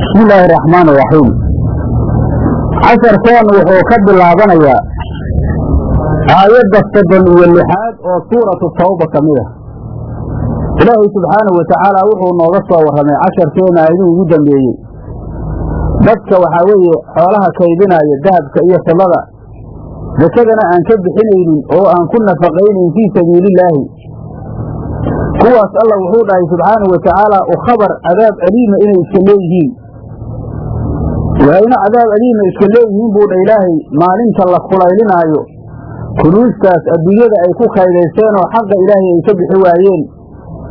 bismi illaahi araxmaan iraxiim casharkeen wuxuu ka bilaabanayaa aayadda soddon iyo lixaad oo suuratu tawba ka mid ah ilaahay subxaanahu watacaala wuxuu nooga soo warramay casharkeena aayaduu ugu dambeeyey dadka waxaa weeye xoolaha kaydinaya dahabka iyo fidlada sakadana aan ka bixinaynin oo aan ku nafaqaynayn fii sabiilillaahi kuwaas alla wuxuu dhahay subxaanahu watacaala u khabar cadaab aliima inay iska leeyihiin. Waayna cadaab aliima iska leeyihiin buu dha ilaahay maalinta la kulaylinaayo kunuustaas adduunyada ay ku kaydaysteen oo xaqa ilaahay ay ka bixi waayeen.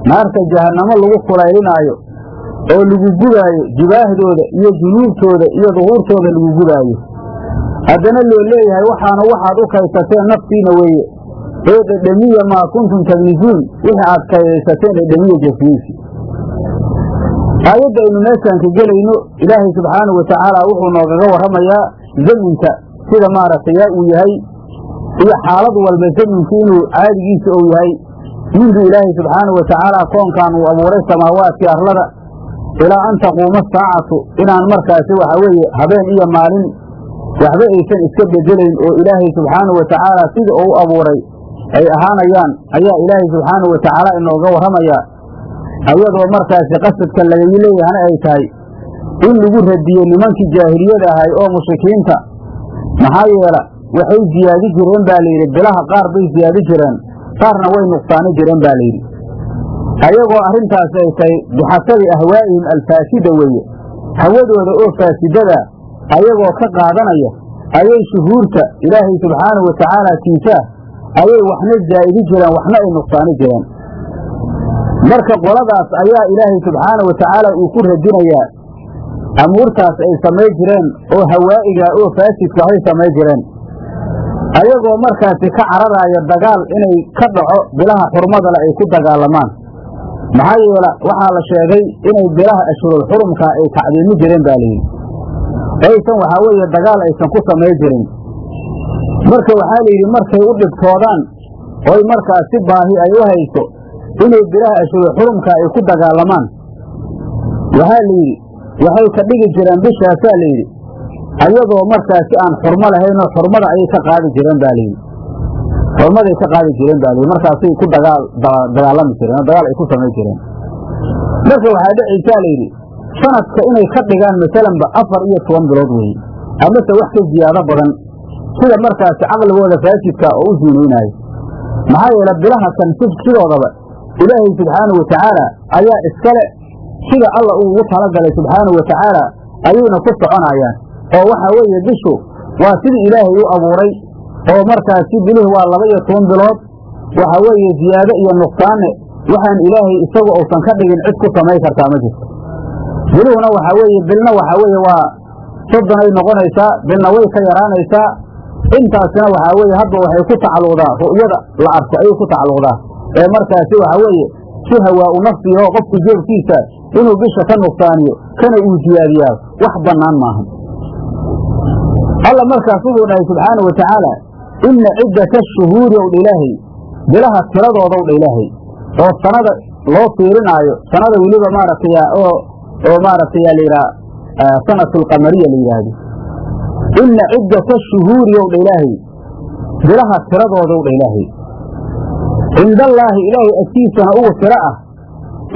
Naarta jahannamo lagu kulaylinaayo oo lagu gubaayo jibaahdooda iyo junuubtooda iyo duhuurtooda lagu gubaayo haddana loo leeyahay waxaana waxaad u kaysateen naftiina weeye ee dhedhemiya maa kuntum tagnizuun wixii aad kaydaysateen dhedhemiya jasiisi aayadda aynu meeshaan ka gelayno ilaahay subxaanahu watacaala wuxuu noogaga warramayaa zaminka sida maaragtay uu yahay iyo xaalad walba zaminku inuu caadigiisa ou yahay. Mindu ilaahay subxaanahu watacaala koonkan uu abuuray samaawaadkii arlada ilaa an taquuma saacatu inaan markaasi waxa weeye habeen iyo maalin waxba aysan iska bedelayn oo ilaahay subxaanahu watacaala sida uu abuuray ay ahaanayaan ayaa ilaahay subxaanahu watacaala inooga warramayaa ayadoo markaasi qasadka lagaga leeyahana ay tahay in lagu radiyo nimankii jaahiliyada ahay oo mushrikiinta. Maxaa yeela waxay ziyaadi jireen baa layidhi bilaha qaar bay ziyaadi jireen qaarna way nuqsaani jireen baa layidhi. Ayagoo arrintaasi ay tahay bixasabi ahwaa'ihim alfaasida weeye. Hawadooda oo faasidada ayagoo ka qaadanaya ayay shuhuurta ilaahay subxaanahu watacaala tiisaa ayay waxna zaa'idi jireen waxna ay nuqsaani jireen marka qoladaas ayaa ilaahay subxaanahu watacaala uu ku radinayaa amuurtaas ay samay jireen oo hawaa'iga oo faasidka hay samay jireen. Ayagoo markaasi ka cararaaya dagaal inay ka dhaco bilaha xurmadale ay ku dagaalamaan. Maxaa yeela waxaa la sheegay inay bilaha ashhurul xurumka ay tacdiimi jireen baa layidhi aysan waxaa weeye dagaal aysan ku samay jirin marka waxaa layidhi markay u dhibtoodaan oy markaas si baahi ay u hayso inay bilaha ashhurul xurumka ay ku dagaalamaan. Waxaa layidhi waxay ka dhigi jireen bishaasaa layidhi ayadoo markaasi aan xurmo lahaynoo xurmada ayay ka qaadi jireen baa layidhi xurmaday ka qaadi jireen baa layidhi markaasay ku dagaal dagaalami jireen oo dagaal ay ku samay jireen. Marka waxaa dhacaysaa layidhi sanadka inay ka dhigaan masalanba afar iyo toban bilood weeye amase wax ka ziyaado badan sida markaasi caqligooda faasidka oo u ziinaynaayo maxaa yeele bilaha kan sidoodaba ilaahay subxaanahu watacaala ayaa iskale sida alla uu ugu talagalay subxaanahu watacaala ayayna ku soconayaan. Oo waxaa weeye bishu waa sidii ilaahay u abuuray oo markaasi bilihi waa laba iyo toban bilood waxaa weeye ziyaado iyo nuqsaanne waxaan ilaahay isagu uusan ka dhigin cid ku samay kartaa ma jirto. Biluhuna waxaa weeye bilna waxaa weeye waa soddon ay noqonaysaa bilna way ka yaraanaysaa intaasina waxaa weeye hadba waxay ku tacalluqdaa ru'yada la arko ayay ku tacalluqdaa. Ee markaasi waxaa weeye si hawaa-u nafsiga oo qofku jeebkiisa inuu bisha ka nuqsaaniyo kana uu ziyaadiyaa wax bannaan maaha. Alla markaas wuxuu dhahay subxaanau watacaala inna ciddata shuhuuri ow dha ilaahay bilaha tiradoodaw dha ilaahay. Oo sanada loo fiirinaayo sanada weliba maaragtay oo oo maaragtay la yidhaha sanatulqamariya la yidhaahdo inna ciddata shuhuuri ow dha ilaahay bilaha tiradoodaw dha ilaahay cindallaahi ilaahay agtiisana ugu tiro ah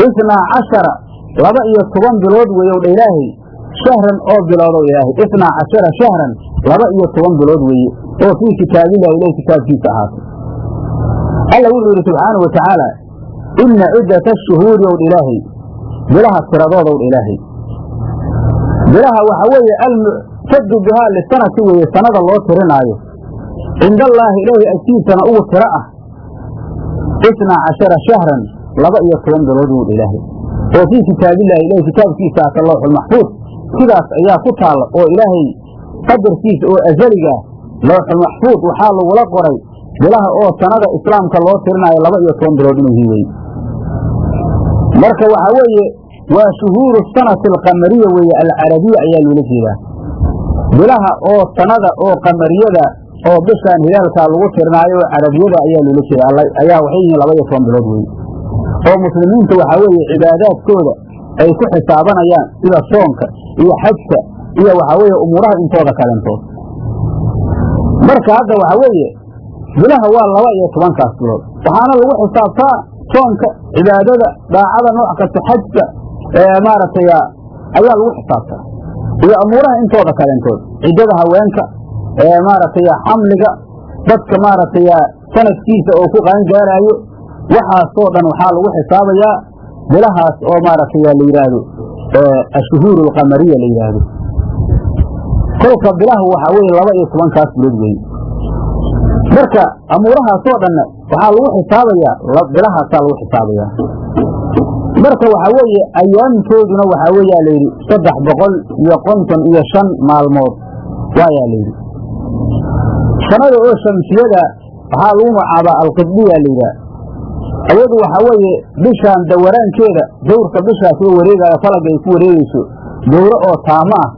isnaa cashara laba iyo toban bilood weeyow dha ilaahay shahran oo biloodow ilaahay isnaa cashara shahran laba iyo toban bilood weeye oo fii kitaabillahi ilahay kitaabkiisa ahaatay alla wuxuu yidhi subxaanau wa tacaala inna ciddata shuhuuri ow dha ilaahay bilaha tiradoodow dha ilaahay bilaha waxaa weeye bihaa lisanati weeye sanada loo tirinaayo. Cindallaahi ilaahay agtiisana ugu tiro ah. Isnaa cashara shahran laba iyo toban bilood wuu ilaahay. Oo fii kitaabillahi ilahay kitaabkiisa ata looxulmaxfuud sidaas ayaa ku taalla oo ilaahay qadarkiisa oo azaligaa looxulmaxfuud waxaa lagula qoray bilaha oo sanada islaamka loo tirinaayo laba iyo toban bilood inuu hiwey marka waxaa weeye waa shuhuuru sanati alqamariya weeye alcarabiya ayaa loola jeedaa bilaha oo sanada oo qamariyada oo bishaan hilaalkaa lagu tirinaayo oo carabiyada ayaa loola jeeda ayaa waxay yihiin laba iyo toban bilood weye oo muslimiinta waxaa weeye cibaadaadkooda ay ku xisaabanayaan sida soonka iyo xajka iyo waxaa weeye umuuraha intooda kalentood. Marka hadda waxaa weeye bilaha waa laba iyo tobankaas bilood. Waxaana lagu xisaabtaa soonka cibaadada daacada nooc kasta xajka maaragtay ayaa lagu xisaabtaa iyo umuuraha intooda kalentood ciddada haweenka maaragtay xamliga dadka maaragtay sanadkiisa oo ku qaangaaraayo waxaasoo dhan waxaa lagu xisaabayaa bilahaas oo maaragtay la yidhaahdo ashuhuur alqamariya la yidhaahdo kolka bilahu waxaa weeye laba iyo tobankaas bilood weeye marka amuurahaasoo dhanna waxaa lagu xisaabayaa bilahaasaa lagu xisaabayaa marka waxaa weeye ayaamtooduna waxaa weeyaa layidhi saddex boqol iyo konton iyo shan maalmood waayaa layidhi sanada oo shamsiyada waxaa lagu magacaabaa alqibdiya layidhaah ayadu waxaa weeye bishaan dawaraankeeda dawrka bishaas oo wareegaya falaga ay ku wareegeyso dawro oo taamo ah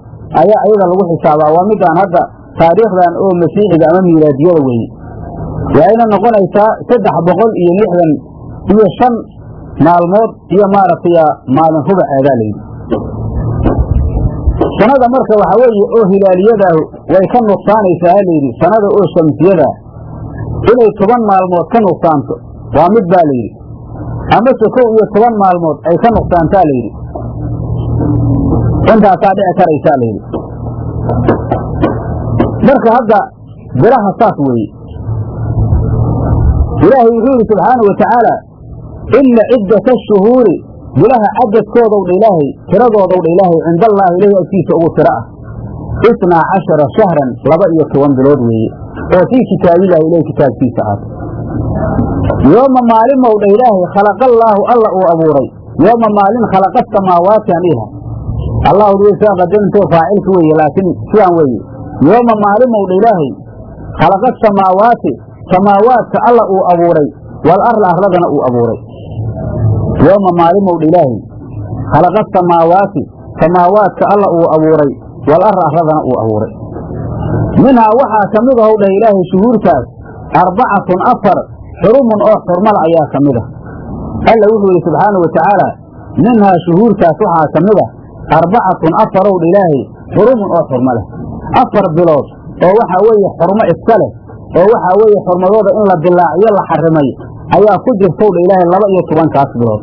ayaa ayada lagu xisaabaa. Waa midaan hadda taariikhdan oo masiixiga ama miilaadiyada weeye. Waxayna noqonaysaa saddex boqol iyo lixdan iyo shan maalmood iyo maaragtay maalin rubaceedaa layidhi sanada marka waxaa weeye oo hilaaliyadaahu way ka nuqsaanaysaa layidhi sanada oo shamsiyadaa inay toban maalmood ka nuqsaanto waa mid baa layidhi amase kow iyo toban maalmood ay ka nuqsaantaa layidhi intaasaa dhici karaysaa layidhi marka hadda bilaha saas weeye. Ilaahay wuxuu yidhi subxaana wa tacaala ina ciddata ashuhuuri bilaha cadadkoodow dha ilaahay tiradoodow dha ilaahay cinda allaahi ilahi agtiisa ugu tiro ah isnaa cashara shahran laba iyo toban bilood weeye oo fii kitaabillahi ilahi kitaabkiisa aad yooma maalimow dha ilaahay khalaqallaahu alla uu abuuray yooma maalin khalaqa samaawaati an iha allahu saa qadamintoo faacilka weeye laakiin sidaan weeye yooma maalimow dha ilaahay khalaqa samaawaati samaawaadka alla uu abuuray wal arla arladana uu abuuray yooma maalimow dha ilaahay. Khalaqa samaawaati samaawaadka alla uu abuuray wal arla arladana uu abuuray. Minhaa waxaa ka mid ahow dhah ilaahay shuhuurtaas arbacatun afar xurumun oo xurmala ayaa ka mid ah. Alla wuxuu yidhi subxaanau wa tacaala minhaa shuhuurtaas waxaa ka mid ah arbacatun afarow dha ilaahay xurumun oo xurmo leh. Afar bilood oo waxaa weeye xurmo iska leh oo waxaa weeye xurmadooda in la dilaaciyo la xarimay ayaa ku jirtow dha ilaahay laba iyo tobankaas bilood.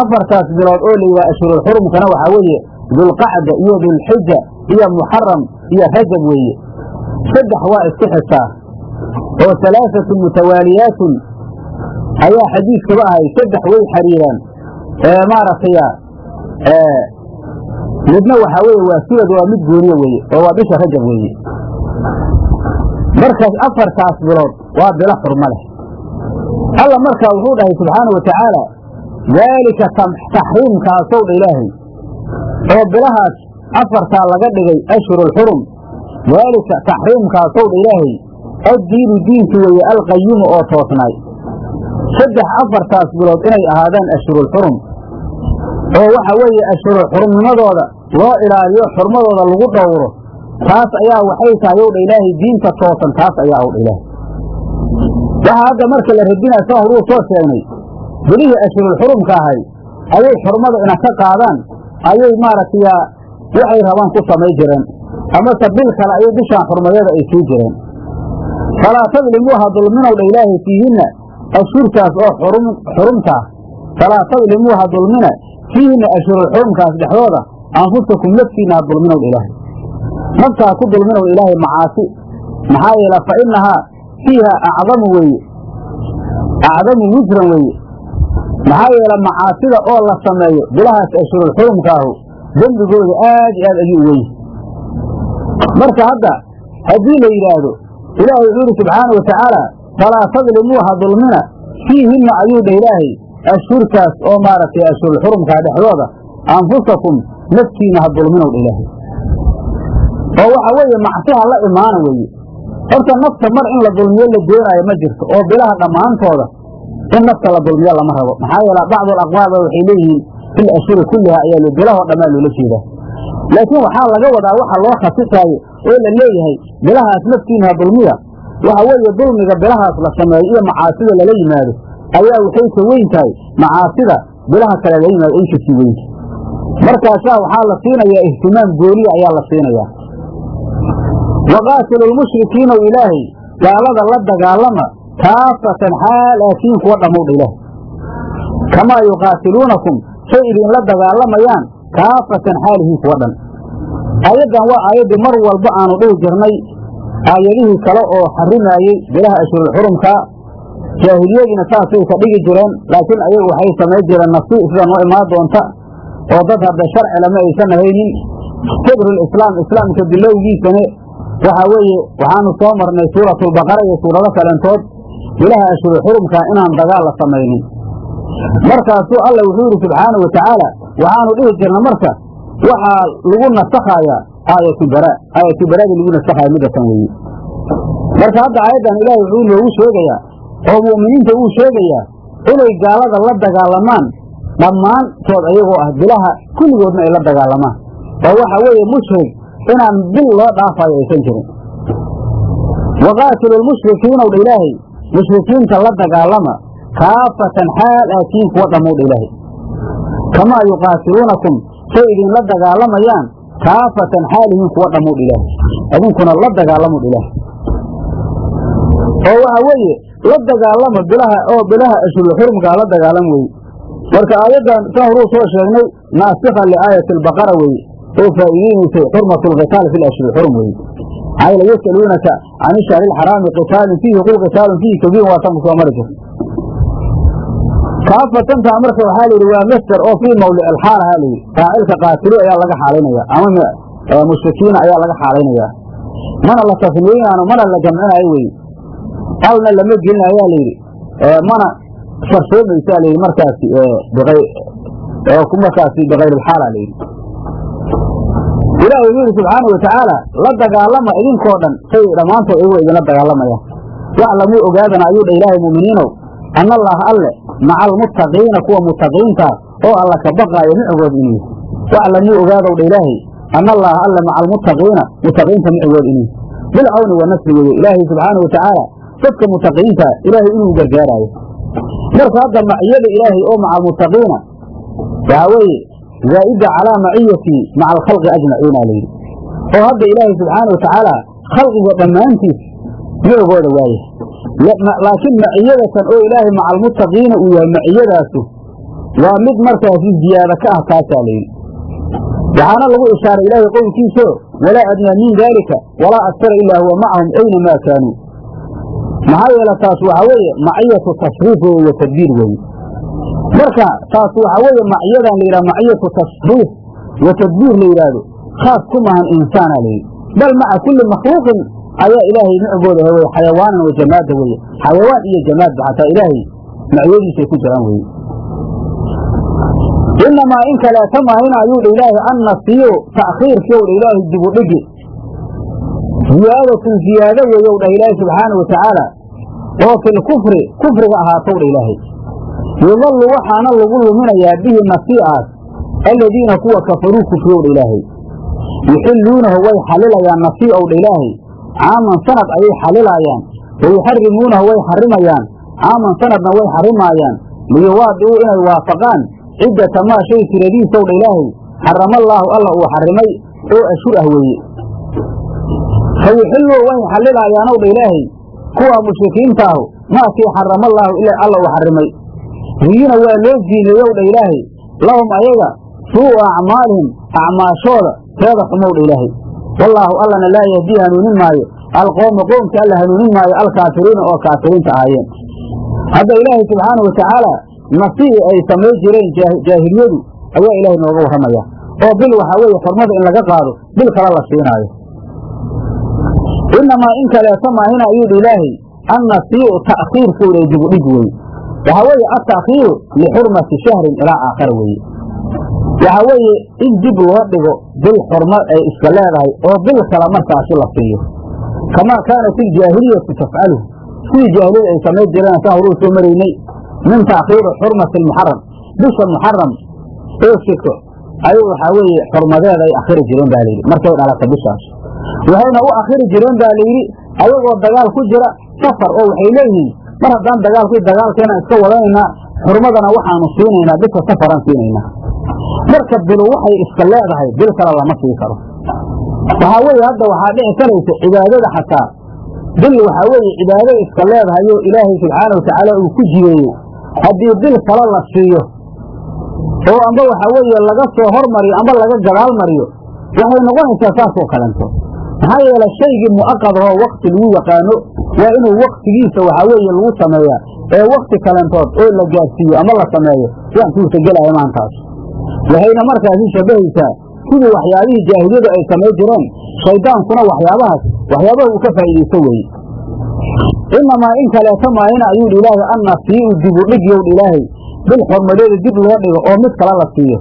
Afartaas bilood oo layidhaha ashhurulxurumkana waxaa weeye dulqacda iyo dulxija iyo muxaram iyo rajab weeye. Saddex waa isku xigtaa oo halaaatun mutawaaliyaatun ayaa xadiiskaba ahay saddex way xariiraan. Maaragtay midna waxaa weye waa sugad waa mid gooniye weeye oo waa bisha rajab weeye. Markaas afartaas bilood waa bilo xurmo leh alla markaa wuxuu dhahay subxaana wa tacaala daalika taxriimkaasow dha ilaahay oo bilahaas afartaa laga dhigay ashhurulxurum daalika taxriimkaasow dha ilaahay addiinu diinku weeye alqayimu oo toosnaay. Saddex afartaas bilood inay ahaadaan ashhurulxurum oo waxa weeye ashhurul xurumnimadooda loo ilaaliyo xurmadooda lagu dhowro taas ayaa waxay tahay ow dha ilaahay diinta toosan taas ayaa ow dha ilaahay waxaa hadda marka la radinaa saa horuu soo sheegnay bilihii ashhurul xurumka ahay ayay xurmada ina ka qaadaan ayay maaragtay waxay rabaan ku samay jireen. Amase bil kale ayay bishaan xurmadeeda ay sii jireen. Falaa tadlimuu ha dulminow dha ilaahay fiihinna ashhurtaas oo xurumtaah falaa tadlimuu ha dulmina fiihinna xurumkaas dhexdooda anfusakum naftiinna ha dulminow dha ilaahay ku dulminow ilaahay macaasi. Maxaa yeele fa innahaa fiiha acdamu weeye acdamu wisran weeye maxaa yeele macaasida oo la sameeyo bilahaas ashhurul xurumkaahu dembigooda aad iyo aad ayuu weyn marka hadda haddii la yidhaahdo ilaahay wuxuu yidhi subxaana wa tacaala falaa tadlimuu ha dulmina fiihinna ayuu dhah ilaahay ashhurtaas oo maaragtay ashhurul xurumkaa dhexdooda anfusakum naftiina ha dulminow dha ilaahay oo waxa weeye macsiha la imaana weeye horta nafta mar in la dulmiyo la doonaayo ma jirto. Oo bilaha dhammaantooda in nafta la dulmiyo lama rabo. Maxaa yeele bacdu alaqwaaba waxay leeyihiin fil ashhuri kulliha ayaa l bilahoo dhammaa loola jeedaa. Laakiin waxaa laga wadaa waxa loo khasisaayo oo la leeyahay bilahaas naftiina ha dulmiya waxa weeye dulmiga bilahaas la sameeyo iyo macaasida lala yimaado ayaa waxay ka weyn tahay. Macaasida bilaha kale lala yimaado ay ka sii weynta markaasaa waxaa la siinayaa ihtimaam gooniya ayaa la siinayaa waqaatilu lmushrikiina ilaahay gaalada la dagaalama kaafatan xaal aatiin kuwa dhammowdha ilaahay kamaa yuqaatiluunakum say idinla dagaalamayaan kaafatan xaalihiin kuwa dhan aayaddan waa aayaddii mar walba aanu dhihi jirnay aayadihii kale oo xarimaayey bilaha ashhurulxurumka jaahiliyadiina saasay ka dhigi jireen laakiin ayagu waxay samayn jireen nafsi sida noo imaan doonta oo dad hadda sharci lama aysan ahaynin sadrulislaam islaamka bilowgiisane waxaa weeye waxaanu soo marnay suuratulbaqara iyo suurado kaleentood bilaha ashhurulxurumka inaan dagaal la samaynin. Markaasuu alla wuxuu yidhi subxaanau watacaala waxaanu dhihi jirna marka waxaa lagu nasakhayaa aayatulbara aayatulbaraadii lagu nasakhaya midatan weeye. Marka hadda aayaddan ilaahay wuxuu noogu sheegayaa oo mu'miniinta uu sheegayaa inay gaalada la dagaalamaan dhammaantood ayagoo ah bilaha kulligoodna ay la dagaalamaan. Oo waxa weeye mushrig inaan bil loo dhaafayo aysan jirin. Waqaatilu lmushrikiinaw dha ilaahay mushrikiinta la dagaalama kaafatan xaal aatiin kuwa dhammowdha ilaahay. Kamaa yuqaatiluunakum say idinla dagaalamayaan kaafatan xaalihiin kuwa dhammowdha ilaahay. Idinkuna la dagaalamowdha ilaahay. Oo waxa weeye la dagaalama bilaha oo bilaha ashhurulxurumkaa la dagaalam weye marka aayaddan saan horuu soo sheegnay naasikha liaayati albaqara weye oo faa'iideynaysay xurmatu lqitaal fi lashhurixurum weye maxaa yeele yasaluunaka can ishahri lxaraami qitaalin fiihi qul qitaalun fiihi kabiirun waa tan ku soo mari jirta kaafatantaa marka waxaa layidhi waa masder oo fii mawdic alxaal ahaa layidhi faacilka qaatilu ayaa laga xaalaynaya ama mushrikiina ayaa laga xaalaynayaa mana la tasniyeynaano mana la jamcinaayo weye alna lama gelin ayaa layidhi mana sharsoomaysaa layidhi markaasi markaasi bikayrilxaala layidhi wuxuu yidhi subxaana watacaala la dagaalama idinkoo dhan. Say dhammaantood iyagoo idinla dagaalamayaan yaclamuu ogaadana ayuu dha ilaahay mu'miniinow ana allaha alle maca almuttaqiina kuwa muttaqiintaa oo alla ka baqaayo micigood inuu yaclamuu ogaadow dha ilaahay ana allaha alle maca almuttaqiina muttaqiinta micigood inuu bilcawni wa nasri weye ilaahay subxaana watacaala dadka muttaqiinta ilaahay inuu gargaaraayo. Marka hadda maciyada ilaahay oo maca almuttaqiina waxaa weeye zaa'ida calaa maciyatii maca alkhalqi ajmaciina layidhi oo hadda ilaahay subxaana watacaala khalqiga dhammaantiis micigooda waaye laakiin maciyadatan oo ilaahay maca almuttaqiina uu yahay maciyadaasu waa mid markaasi ziyaado ka ah taasaa layidhi waxaana lagu ishaaray ilaahay qowlkiisao walaa adnaa min daalika walaa aktara ilaa huwa macahum aynamaa kaanuu maxaa yeele taas waxaa weeye maciyatu tashriif weye wa tadbiir weeye marka taas waxaa weeye maciyadan la yidhaha maciyatu tashriif wa tadbiir la yidhaahdo khaas ku mahan insaana layidhi bal maca kulli makhluuqin ayaa ilaahay micgooda he weye xayawaanan wa jamaada weye xayawaan iyo jamaadba xataa ilaahay maciyadiisay ku jiraan weye inamaa in kaleeta maahina ayuu dha ilaahay annasiyu ta'khiirkiyow dha ilaahay dibudhigi. Ziyaadatun ziyaado weeyow dhah ilaahay subxaanau watacaala oo filkufri kufriga ahaatow dha ilaahay yudallu waxaana lagu luminayaa bihi nasii'aas aladiina kuwa kafaruu kufriyow dha ilaahay. Yuxilluunahu way xalilayaan nasii'ow dha ilaahay. Caaman sanad ayay xalilaayaan wa yuxarimuunahu way xarimayaan caaman sanadna way xarimaayaan liyuwaadicuu inay waafaqaan ciddata maa shay tiradiisow dha ilaahay. Xaramallaahu alla uu xarimay oo ashhur ah weeye. Fa yuxilluu way xalilayaanow dha ilaahay. Kuwa mushrikiintaahu maakii xaramallaahu ilaa alla uu xarimay riyina waa loo ziineeyow dha ilaahay. Lahum ayaga suu'u acmaalihim acmaashooda teeda xumow dha ilaahay. Wallaahu allana laa yahdii hanuunin maayo. Alqowma qoomka alla hanuunin maayo alkaafiriina oo kaafiriinta ahaayeen. Hadda ilaahay subxaana watacaala nasii'i ay samay jireen jaahiliyadu ayaa ilaahay nooga warramaya. Oo bil waxaa weeye xurmada in laga qaado bil kale la siinaayo. Inamaa in kaleeto maahina ayuu dha ilaahay annasii'u ta'khiirkuu lay dibudhig weye waxaa weeye altaakhiiru lixurmati shahrin ilaa aakhara weeye waxaa weeye in dib loo dhigo bil xurma ay iska leedahay oo bil kale markaasi la siiyo kamaa kaanat iljaahiliyatu tafcaluhu sidii jaahiliyada ay samayn jireen saa horuu soo maraynay min taakhiiri xurmati almuxaram bisha muxaram oo siko ayuu waxaa weeye xurmadeeda ay akhiri jireen baa layidhi markay dhalata bishaas waxayna u akhiri jireen baa layidhi ayagoo dagaal ku jira safar oo waxay leeyihiin mar haddaan dagaalku dagaalkeena iska wadanaynaa xurmadana waxaanu siinaynaa bisha safaraan siinaynaa. Marka bilu waxay iska leedahay bil kale lama sii karo. Waxaa weeye hadda waxaa dhici karaysa cibaadada xataa. Bil waxaa weeye cibaado iska leedahayo ilaahay subxaana watacaala uu ku jireeyey haddii bil kale la siiyo oo amba waxaa weeye laga soo hormariyo amba laga gadaal mariyo waxay noqonaysaa saasoo kalento maxaa yeele shaygii mu'aqadahoo wakti lagu yaqaano waa inuu waktigiisa waxaa weeye lagu sameeyaa ee wakti kalentood oo la gaadsiiyo ama la sameeyo wax suurtagelaya maantaas waxayna markaasi shabbahaysaa sidii waxyaabihii jaahiliyadu ay samay jireen. Shayddaankuna waxyaabahaas waxyaabaha uu ka faa'iidaysto weeye. Inamaa in kaleeta maahina ayuu dhi ilaahay anna siiu dibu dhigyowdh ilaahay. Bil xormadeeda dib loo dhigo oo mid kale la siiyo.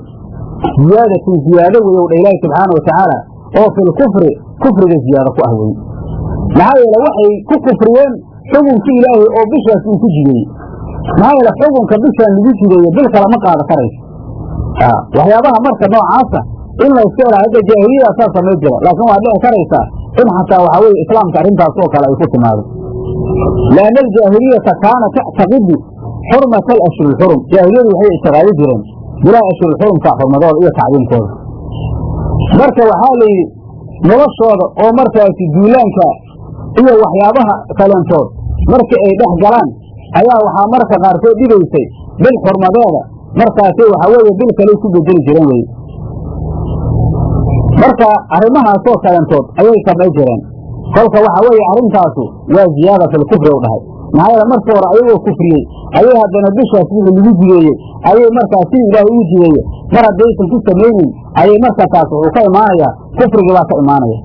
Ziyaadatun ziyaado weyowdha ilaahay subxaana wa tacaala. Oo filkufri kufriga ziyaado ku ah maxaa yeele waxay ku kufriyeen xukunkii ilaahay oo bishaas uu ku jideeyey maxaa yeele xukunka bishaan lagu jideeye bil kale ma qaada karayso. Waxyaabaha marka noocaasa in layska hela hadda jaahiliyadaasaa samay jira laakiin waa dhici karaysaa in xataa waxaa weye islaamka arrintaas oo kale ay ku timaado. Lianna aljaahiliyata kaana tactaqidu xurmata alashhuri lxurum jaahiliyadu waxay ictiqaadi jireen bilaha ashhurulxurumka xurmadooda iyo tacdiimkooda marka waxaa la yidhi noloshooda oo markaasi duulaanka iyo waxyaabaha kalentood marka ay dhex galaan ayaa waxaa marka qaarkood dhigaysay bil xurmadeeda markaasi waxaa weeye bil kaley ku bedeli jiren weye marka arrimahaasoo kalentood ayay samay jireen kolka waxaa weeye arrintaasu waa ziyaada filkufri u dhahay maxaa markii hore ayagoo kufriyey. Ayay haddana bishaas wixii lagu jideeyey ayay markaa sidii ilaahay ugu jideeye mar haddaysan ku samaynin ayay marka taas wuxuu ka imaanayaa kufrigii baa ka imaanaya.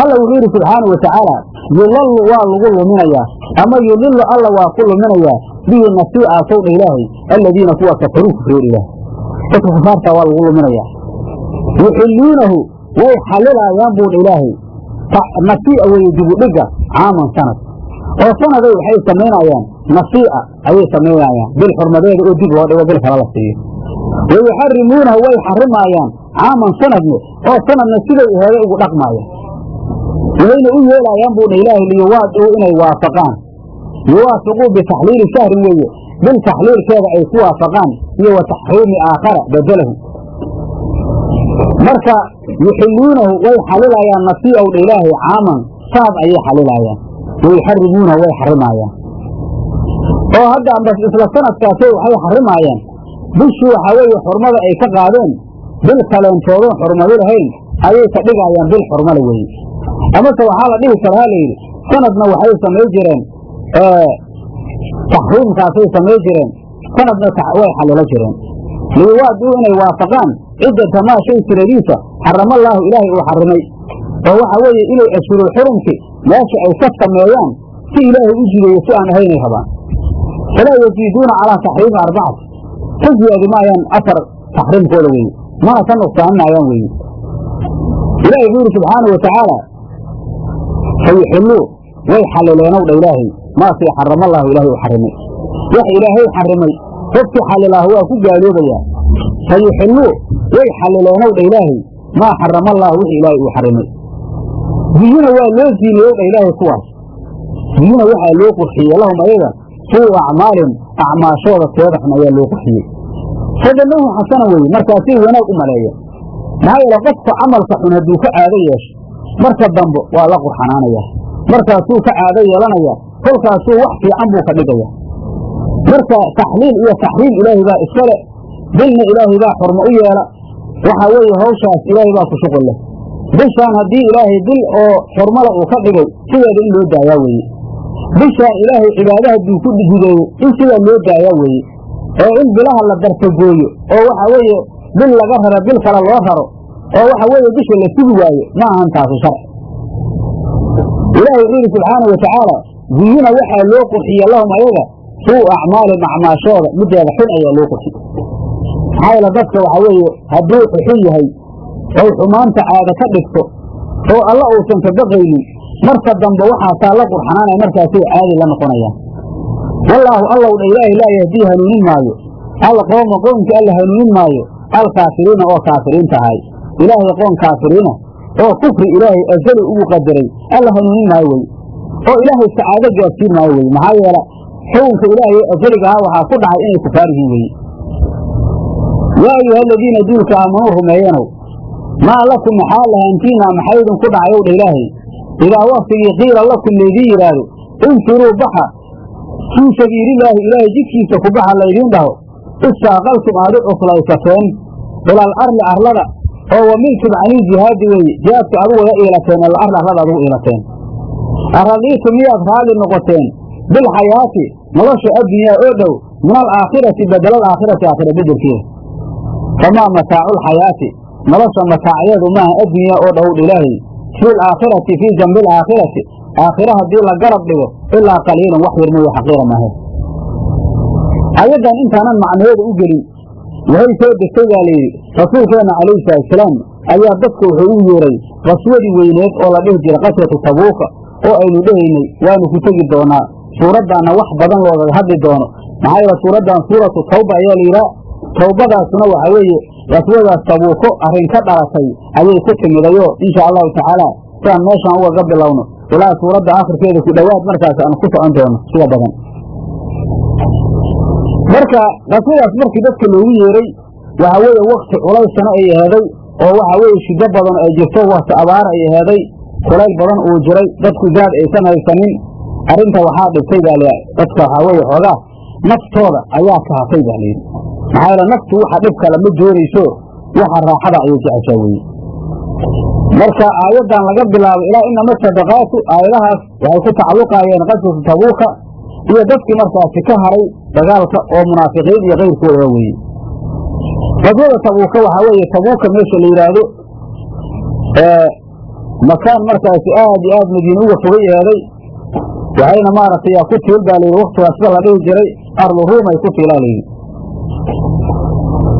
Alla wuxuu yidhi subxaanau watacaala yulallu waa lagu luminayaa ama yulilu alla waa ku luminayaa bihi nasii'aasowdha ilaahay alladiina kuwa kafaruu kufriyood ilaah dadka kufaartaa waa lagu luminayaa. Yuxilluunahu way xalilaayaan buudha ilaahay nasii'a weeye dibudhigga caaman sanad oo sanaday waxay samaynayaan nasii'a ayay samaynayaan bil xurmadeeda oo dib loo dhigo bil kale la siiyo. Wayuxarimuunahu way xarimaayaan caaman sanadne oo sanadna siday heeday ugu dhaqmaayaan. Waxayna u yeelaayaan buudha ilaahay liyuwaaduu inay waafaqaan. Yuwaafiquu bitaxliili shahrin weeye. Bil taxliilkeeda ay ku waafaqaan iyo wa taxriimi aakhara bedelahu marka yuxilluunahu way xalilaayaan nasii'owdha ilaahay caaman sanad ayay xalilaayaan wayuxarimuunahu way xarimaayaan oo hadda ambas isla sanadkaasay waxay xarimaayaan bishii waxaa weeye xurmada ay ka qaadeen bil kaleentoodon xurmado lahayn ayay ka dhigaayaan bil xurmale weeye amase waxaa la dhihi karaa layidhi sanadna waxay samay jireen taxriimkaasay samay jireen sanadna way xalilo jireen. Liyuwaaduu inay waafaqaan ciddata maa shay tiradiisa xaramallaahu ilaahay uu xarimay oo waxaa weeye inay ashhurul xurumki meesha ay ka sameeyaan si ilaahay u jideeyo si aan ahaynay rabaan falaa yaziiduuna calaa taxriimi arbacati ka ziyaadi maayaan afar taxriimkooda weeye mana ka nuqsaaminaayaan weeye ilahi wuxuu yidhi subxaanau watacaala fayuxilluu way xalileenow dha ilaahay. Maasii xaramallaahu ilaahay u xarimay wax ilaahay xarimay qofkii xalilaahu waa ku gaaloobayaa fayuxilluu way xalileenow dha ilaahay. Maa xaramallaahu wix ilaahay uu xarimay biyuna waa loo ziiniyow dha ilaahay kuwaas biyuna waxaa loo qurxiyey lahum ayaga suu acmaalin acmaashooda teeda xun ayaa loo qurxiyey fadanahu xasana weeye markaasay wanaag u maleeya maxaa yeele qofka camalka xun hadduu ka caado yeesho marka dambe waa la qurxanaanaya markaasuu ka caado yeelanaya kolkaasuu wax fiican buu ka dhigaya marka taxliil iyo taxriim ilaahay baa iskale dilna ilaahay baa xurmo u yeela. Waxaa weeye hawshaas ilaahay baa ku shuqul leh bishaan haddii ilaahay bil oo xurmala uu ka dhigay sideeda in loo daayaa weeye. Bishaan ilaahay cibaada hadduu ku jideeyo in sidaa loo daayaa weeye. Oo in bilaha la darfagooyo oo waxa weeye bil laga raro bil kale loo raro oo waxa weeye bisha la sugi waayo ma ahan taasi sharci ilaahay wuxuu yidhi subxaanau watacaala ziyina waxaa loo qurxiye lahum ayaga suu acmaalin acmaashooda mideeda xun ayaa loo qurxiye maxaa yeele dadka waxaa weeye hadduu xuxun yahay oy xumaanta caado ka dhigto oo alla uusan ka baqaynin marka dambe waxaasaa la qurxanaanaya markaasay caadi la noqonayaan wallaahu allow dha ilaahay laa yahdii hanuunin maayo alqooma qoomkii alla hanuunin maayo alkaafiriina oo kaafiriinta ahay ilaahay qoom kaafiriina oo kufri ilaahay azali ugu qadaray alla hanuunin maayo wey. Oo ilaahay sacaado gaadsiin maayo wey. Maxaa yeele xukunka ilaahay azaliga ahaa waxaa ku dhacay inay kufaar yihiin weye yaa ayuha aladiina duulka aamanuu rumeeyanow maa lakum maxaa lahaantiina maxay idinku dhacay ow dha ilaahay? Idaa waktigii qiila lakum laydin yidhaahdo infiruu baxa fii sabiilillaahi ilaahay jidkiisa ku baxa laydiin dhaho. Istaaqaltum aad u cuslaysateen ilal arli arlada oo wamiltum canii jihaadi weeye jihaadka adugu ga iilateen al arli arlada adugu iilateen. Aradiitu miyaad raalli noqoteen? Bilxayaati nolosha addunyaa oo dhow min alaakhirati badela alaakhirati aakhira bedelkeeda famaa mataacu lxayaati nolosha mataacyeedu maaha addunyaa oo dhowdh ilaahay. Fi alaakhirati fii jambi alaakhirati. Aakhira haddii la garab dhigo ilaa qaliilan wax yar mooye xaqiira maahe ayaddan intaanan macnaheeda u gelin waxay soo degtay baa layidhi rasuulkeenna calayhi salaatusalaam ayaa dadka wuxuu u yeeray qaswadii weyneed oo la dhihi jiray qaswatu tabuuka oo aynu dhehaynay waanu ku tegi doonaa. Suuraddaanna wax badan loogaga hadli doono. Maxaa yeele suuraddan suuratu tawba ayaa la yidhaha tawbadaasuna waxa weeye qaswadaas tabuuko arrin ka dhalatay ayay ku timidayoo insha allahu tacaala siaan meeshaan ugaga bilowno. Ilaa suuradda akhirkeeda ku dhowaad markaas aan ku socon doono sida badan. Marka qaswadaas markii dadka loogu yeeray waxa weeye wakti culaysana ay aheeday oo waxa weeye shiddo badan ay jirto wakti abaar ay aheeday kulayl badan uu jiray dadku zaad aysan haysanin arrinta waxaa dhibtay baa l dadka waxaa weeye xoogaa naftooda ayaa kahatay baa layidhi maxaa yeele naftu dhib kale ma joorayso waxa raaxada ayay jeceshaa weye marka aayaddan laga bilaabo ilaa inama sadaqaatu aayadahaas waxay ku tacalluqaayeen qaswatu tabuuka iyo dadkii markaasi ka haray dagaalka oo munaafiqiin iyo kayrkooda weeye qaswada tabuuka waxaa weeye tabuuka meesha la yidhaahdo makaan markaasi aad iyo aad madiine uga fogay eeday waxayna maaragtay ku tiil baa layidhi waktigaas sida la dhihi jiray arlu ruumay ku tiilaa layidhi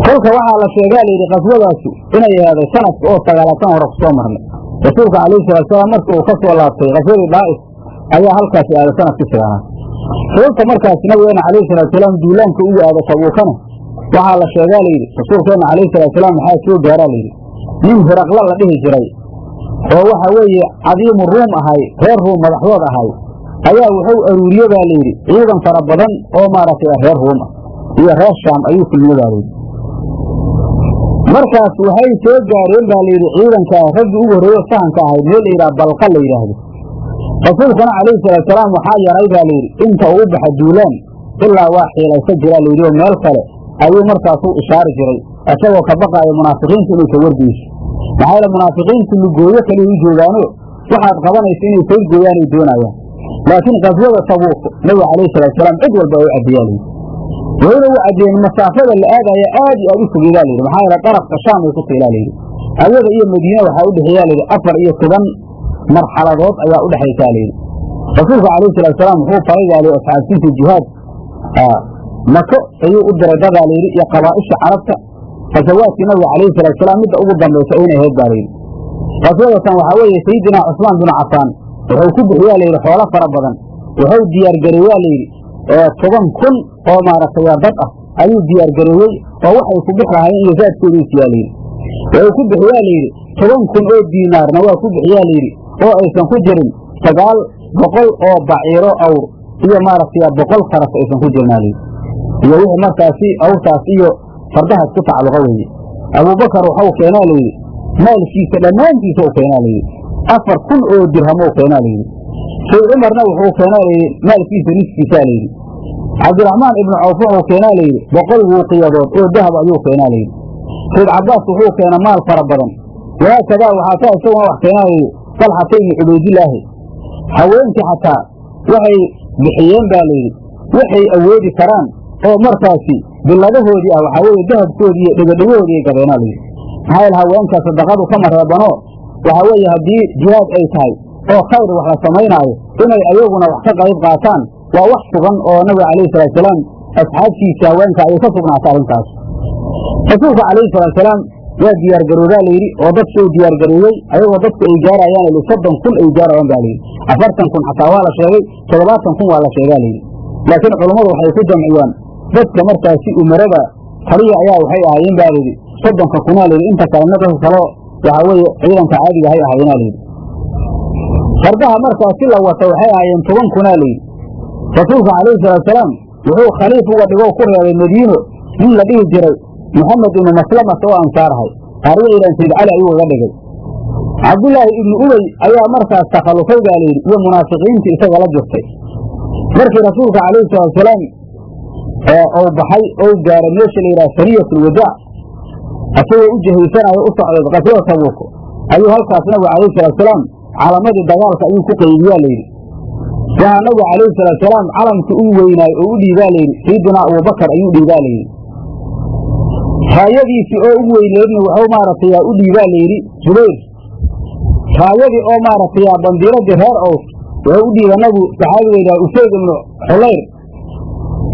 kolka waxaa la sheegaa layidhi qaswadaasi inay ahaaday sanadka oo sagaalaatan hore ku soo marnay. Rasuulka calayhi salaatusalaam marka uu ka soo laabtay qaswadii daa'if ayaa halkaasi aaday sannadkii sagaalaad. Sababta markaasi nabigeena calayhi salaatusalaam duulaanka ugu aado tabuukana waxaa la sheegaa layidhi rasuulkeenna calayhi salaatusalaam maxaa soo gaaraa? Layidhi nin hiraqla la dhihi jiray oo waxa weeye cadiimu ruum ahay reer ruum madaxdood ahay ayaa wuxuu aruuriye baa layidhi ciidan fara badan oo maaragtay reer ruum ah iyo reer shaam ayuu kulmiye baa layidhi markaas waxay soo gaareen baa layidhi ciidankaa raggii ugu horreeyo sahanka ahayd meel la yidhaha balqa la yidhaahdo. Rasuulkana calayhi salaatusalaam waxaa yaray baa layidhi inta uu baxa duulaan ilaa waa xiilaysa jiraa layidhi oo meel kale ayuu markaasuu ishaari jiray isagoo ka baqaaya munaafiqiintu inay ka wargeyso maxaa yeele munaafiqiintu lugooyo kaliya u joogaano waxaad qabanaysa inay soo gooyaanay doonayaan. Laakiin qaswada tabuuq nabiga calayhi salaatusalaam cid walba ay u caddeeyaa layidhi wayna u caddeeyeen masaafada la aadaya aad iyo aad u fogeedaa layidhi maxaa yeele darafka shaam ay ku tiilaa layidhi ayada iyo madiine waxaa u layidhi afar iyo toban marxaladood ayaa u dhexaysaa layidhi rasuulka calayhi salaatusalaam wuxuu faray baa layidhi asxaabtiisa jihaad mako ayuu u diray dadaa layidhi iyo qabaa'isha carabta. Fasawaadkii nabiga calayhi salaatusalaam midda ugu dambaysa inay ahayd baa layidhi qaswadatan waxaa weeye sayidinaa cusmaan binu cafaan wuxuu ku bixiyaa layidhi xoolo fara badan. Wuxuu diyaargareeyaa layidhi toban kun oo maaragtay dad ah ayuu diyaargareeyey oo waxay ku bixi lahaayeen iyo saadkoodiisiyaa layidhi wuxuu ku bixiyaa layidhi toban kun oo diinaarna waa ku bixiyaa layidhi oo aysan ku jirin sagaal boqol oo baciiro awr iyo maaragtay boqol faras aysan ku jirnaa layidhi iyo wixii markaasi awrtaas iyo fardahaas ku tacalluqa weeye abuubakar waxau keenaa layidhi maalkiisa dhammaantiisa u keenaa layidhi afar kun oo dirhamo u keenaa layidhi sayd cumarna wuxuu keenaa layidhi maalkiisa niskiisaa layidhi cabdiraxmaan ibnu cawf wuxuu keenaa layidhi boqol wuuqiyadood oo dahab ayuu keenaa layidhi sayd cabbaas wuxuu keena maal fara badan. Wahaakadaa waxaa taa isaguna wax keenaa layidhi dalxata ibnu cubaydilaahi haweenkii xataa waxay bixiyeen baa layidhi waxay awoodi karaan oo markaasi billadahoodii ah waxaa weeye dahabkoodii iyo dhegadhegahoodii gadeenaa layidhi maxaa yaele haweenka sadaqadu kama reebano waxaa weeye haddii jihaad ay tahay oo khayr wax la samaynaayo inay ayaguna wax ka qayb qaataan. Waa wax sugan oo nabiga calayhi salaatusalaam asxaabtiisa haweenka ayay ka sugnaatay arrintaas. Rasuulka calayhi salaatusalaam waa diyaargaroodaa layidhi oo dadki uu diyaargareeyey ayagoo dadku ay gaarayaan li soddon kun ay gaarayaan baa layidhi afartan kun xataa waa la sheegay toddobaatan kun waa la sheegaa layidhi laakiin culummadu waxay ku jamciyaan dadka markaasi umarada taliya ayaa waxay ahaayeen baa layidhi soddonka kunaa layidhi inta kalena dadka kaleo waxaa weeye ciidanka caadiga hay ahaayeenaa layidhi fardaha markaasi la wata waxay ahaayeen toban kunaa layidhi rasuulka calayhi salaatusalaam wuxuu khaliif uga dhigoo ku reebay madiino nin la dhihi jiray maxamed ibnu maslamas oo ansaarahay. Qaar waxay yidhahan sayd cali ayuu uga dhigay. Cabdullaahi ibnu ubey ayaa markaas takhallufay baa layidhi iyo munaafiqiintii isaga la jirtay. Markii rasuulka calayhi salaatusalaam ou baxay ou gaaray meesha la yidhaha saniyatulwadaac asagoo u jahaysanayo u socday qaswada tabuuko ayuu halkaas nabigu calayhi salaatusalaam calamadii dagaalka ayuu ku qaybiyaa layidhi waxaa nabigu calayhi salaatusalaam calamkii u weynaay oo u dhiibaa layidhi sayidinaa abubakar ayuu dhiibaa layidhi raayadiisii oo ugu weyneedna wuxuu maaragtay u dhiibaa layidhi jubayr raayadii oo maaragtay bandiiradii reer ows wuxuu u dhiiba nabigu saxaabiga yidhaha usayd ibnu xulayr.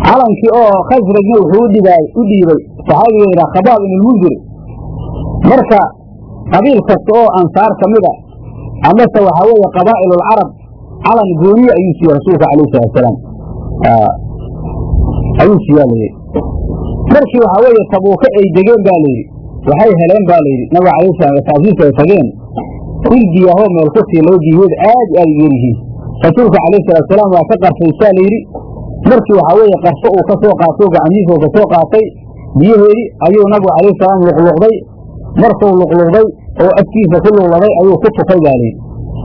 Calankii oo khasrajna wuxuu u dhiibay saxaabiga yidhaha khabaab ibnulmundir marka qabiil kasta oo ansaar ka mida amase waxaa weeye qabaa'ilulcarab calan gooniye ayuu siiyey rasuulka calayhi salatusalaam ayuu siiyaa layidhi markii waxaa weeye tabuuke ay degeen baa layidhi waxay heleen baa layidhi nabiga calayhi salam taasiis ay tageen ilgiyahoo meel ku sii loo diiweed aad aad u yaryihiin rasuulka calayhi salaatusalaam waa ka qarfaysaa layidhi markii waxaa weeye qarfo uu ka soo uu ka soo qaatay biyaheedii ayuu nabigu calayhi salaam luqluqday. Markuu luqluqday oo afkiisa ku luqladay ayuu ku tukay baa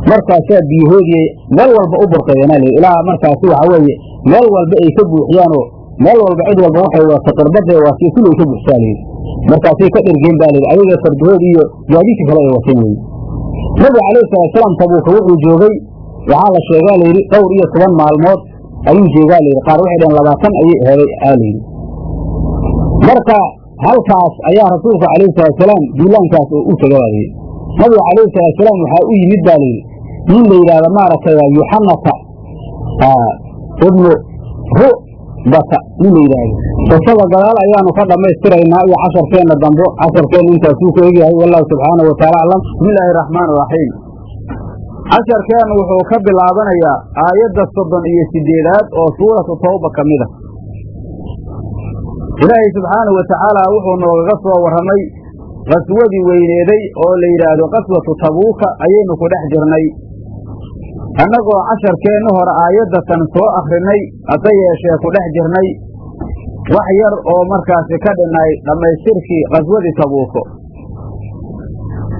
markaasaa biyahoodii meel walba u burqeeyana ilaa markaasi waxaa weeye meel walba ay ka buuxiyaanoo meel walba cid walba waxay wata qirbada waasiyo kul ay ka buuxsaa layidhi markaasay ka dhergeen baa layidhi ayaga fardahood iyo gaadiidka kale ay wateen weye nabiga calayhi salaatusalaam tabuuka wuxuu joogay. Waxaa la sheegaa layidhi dhowr iyo toban maalmood ayuu joogaa layidhi qaar waxay dhaheen labaatan ayay heeday aa layidhi marka halkaas ayaa rasuulka calayhi salaatusalaam duulaankaas oo u tega baa layidhi nabiga calayhi salaatusalaam waxaa u yimid baa layidhi nin la yidhaahdo maaragtay yuxanata ibnu ru'bata nin la yidhaahdo. Qisada gadaal ayaanu ka dhammaystiraynaa iyo casharkeenna dambo casharkeenna intaasuu ku egyahay wallahu subxaanahu wataala aclam. Bismi illaahi raxmaan raxiim casharkeennu wuxuu ka bilaabanayaa aayadda soddon iyo siddeedaad oo suuratu tawba ka mid a ilaahay subxaanahu wa tacaala wuxuu noogaga soo warramay qaswadii weyneeday oo la yidhaahdo qaswatu tabuuka ayaynu ku dhex jirnay. Annagoo casharkeenna hore aayaddatan soo akhrinay hase yeeshee ku dhex jirnay. Wax yar oo markaasi ka dhinay dhammaystirkii qaswadii tabuuko.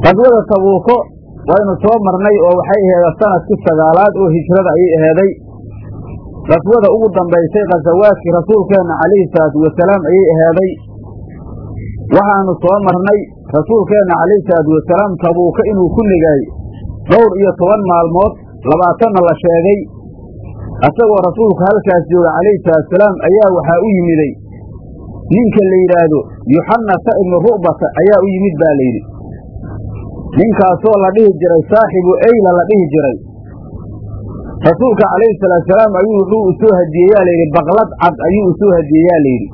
Qaswada tabuuko waynu soo marnay oo waxay aheeda sannadkii sagaalaad oo hijrada ayay aheeday qaswada ugu dambaysay khasawaadkii rasuulkeenna calayhi salaatu wasalaam ayay aheeday waxaanu soo marnay rasuulkeenna calayhi salaatu wasalaam tabuuka inuu ku negaay dhowr iyo toban maalmood labaatanna la sheegay. Asagoo rasuulku halkaas jooga calayhi salaatusalaam ayaa waxaa u yimiday. Ninka la yidhaahdo yuxannata ibnu ru'bata ayaa u yimid baa layidhi ninkaasoo la dhihi jiray saaxibu eyla la dhihi jiray rasuulka calayhi salaatusalaam ayuu wuxuu u soo hadiyeyaa layidhi baqlad cad ayuu u soo hadiyeyaa layidhi.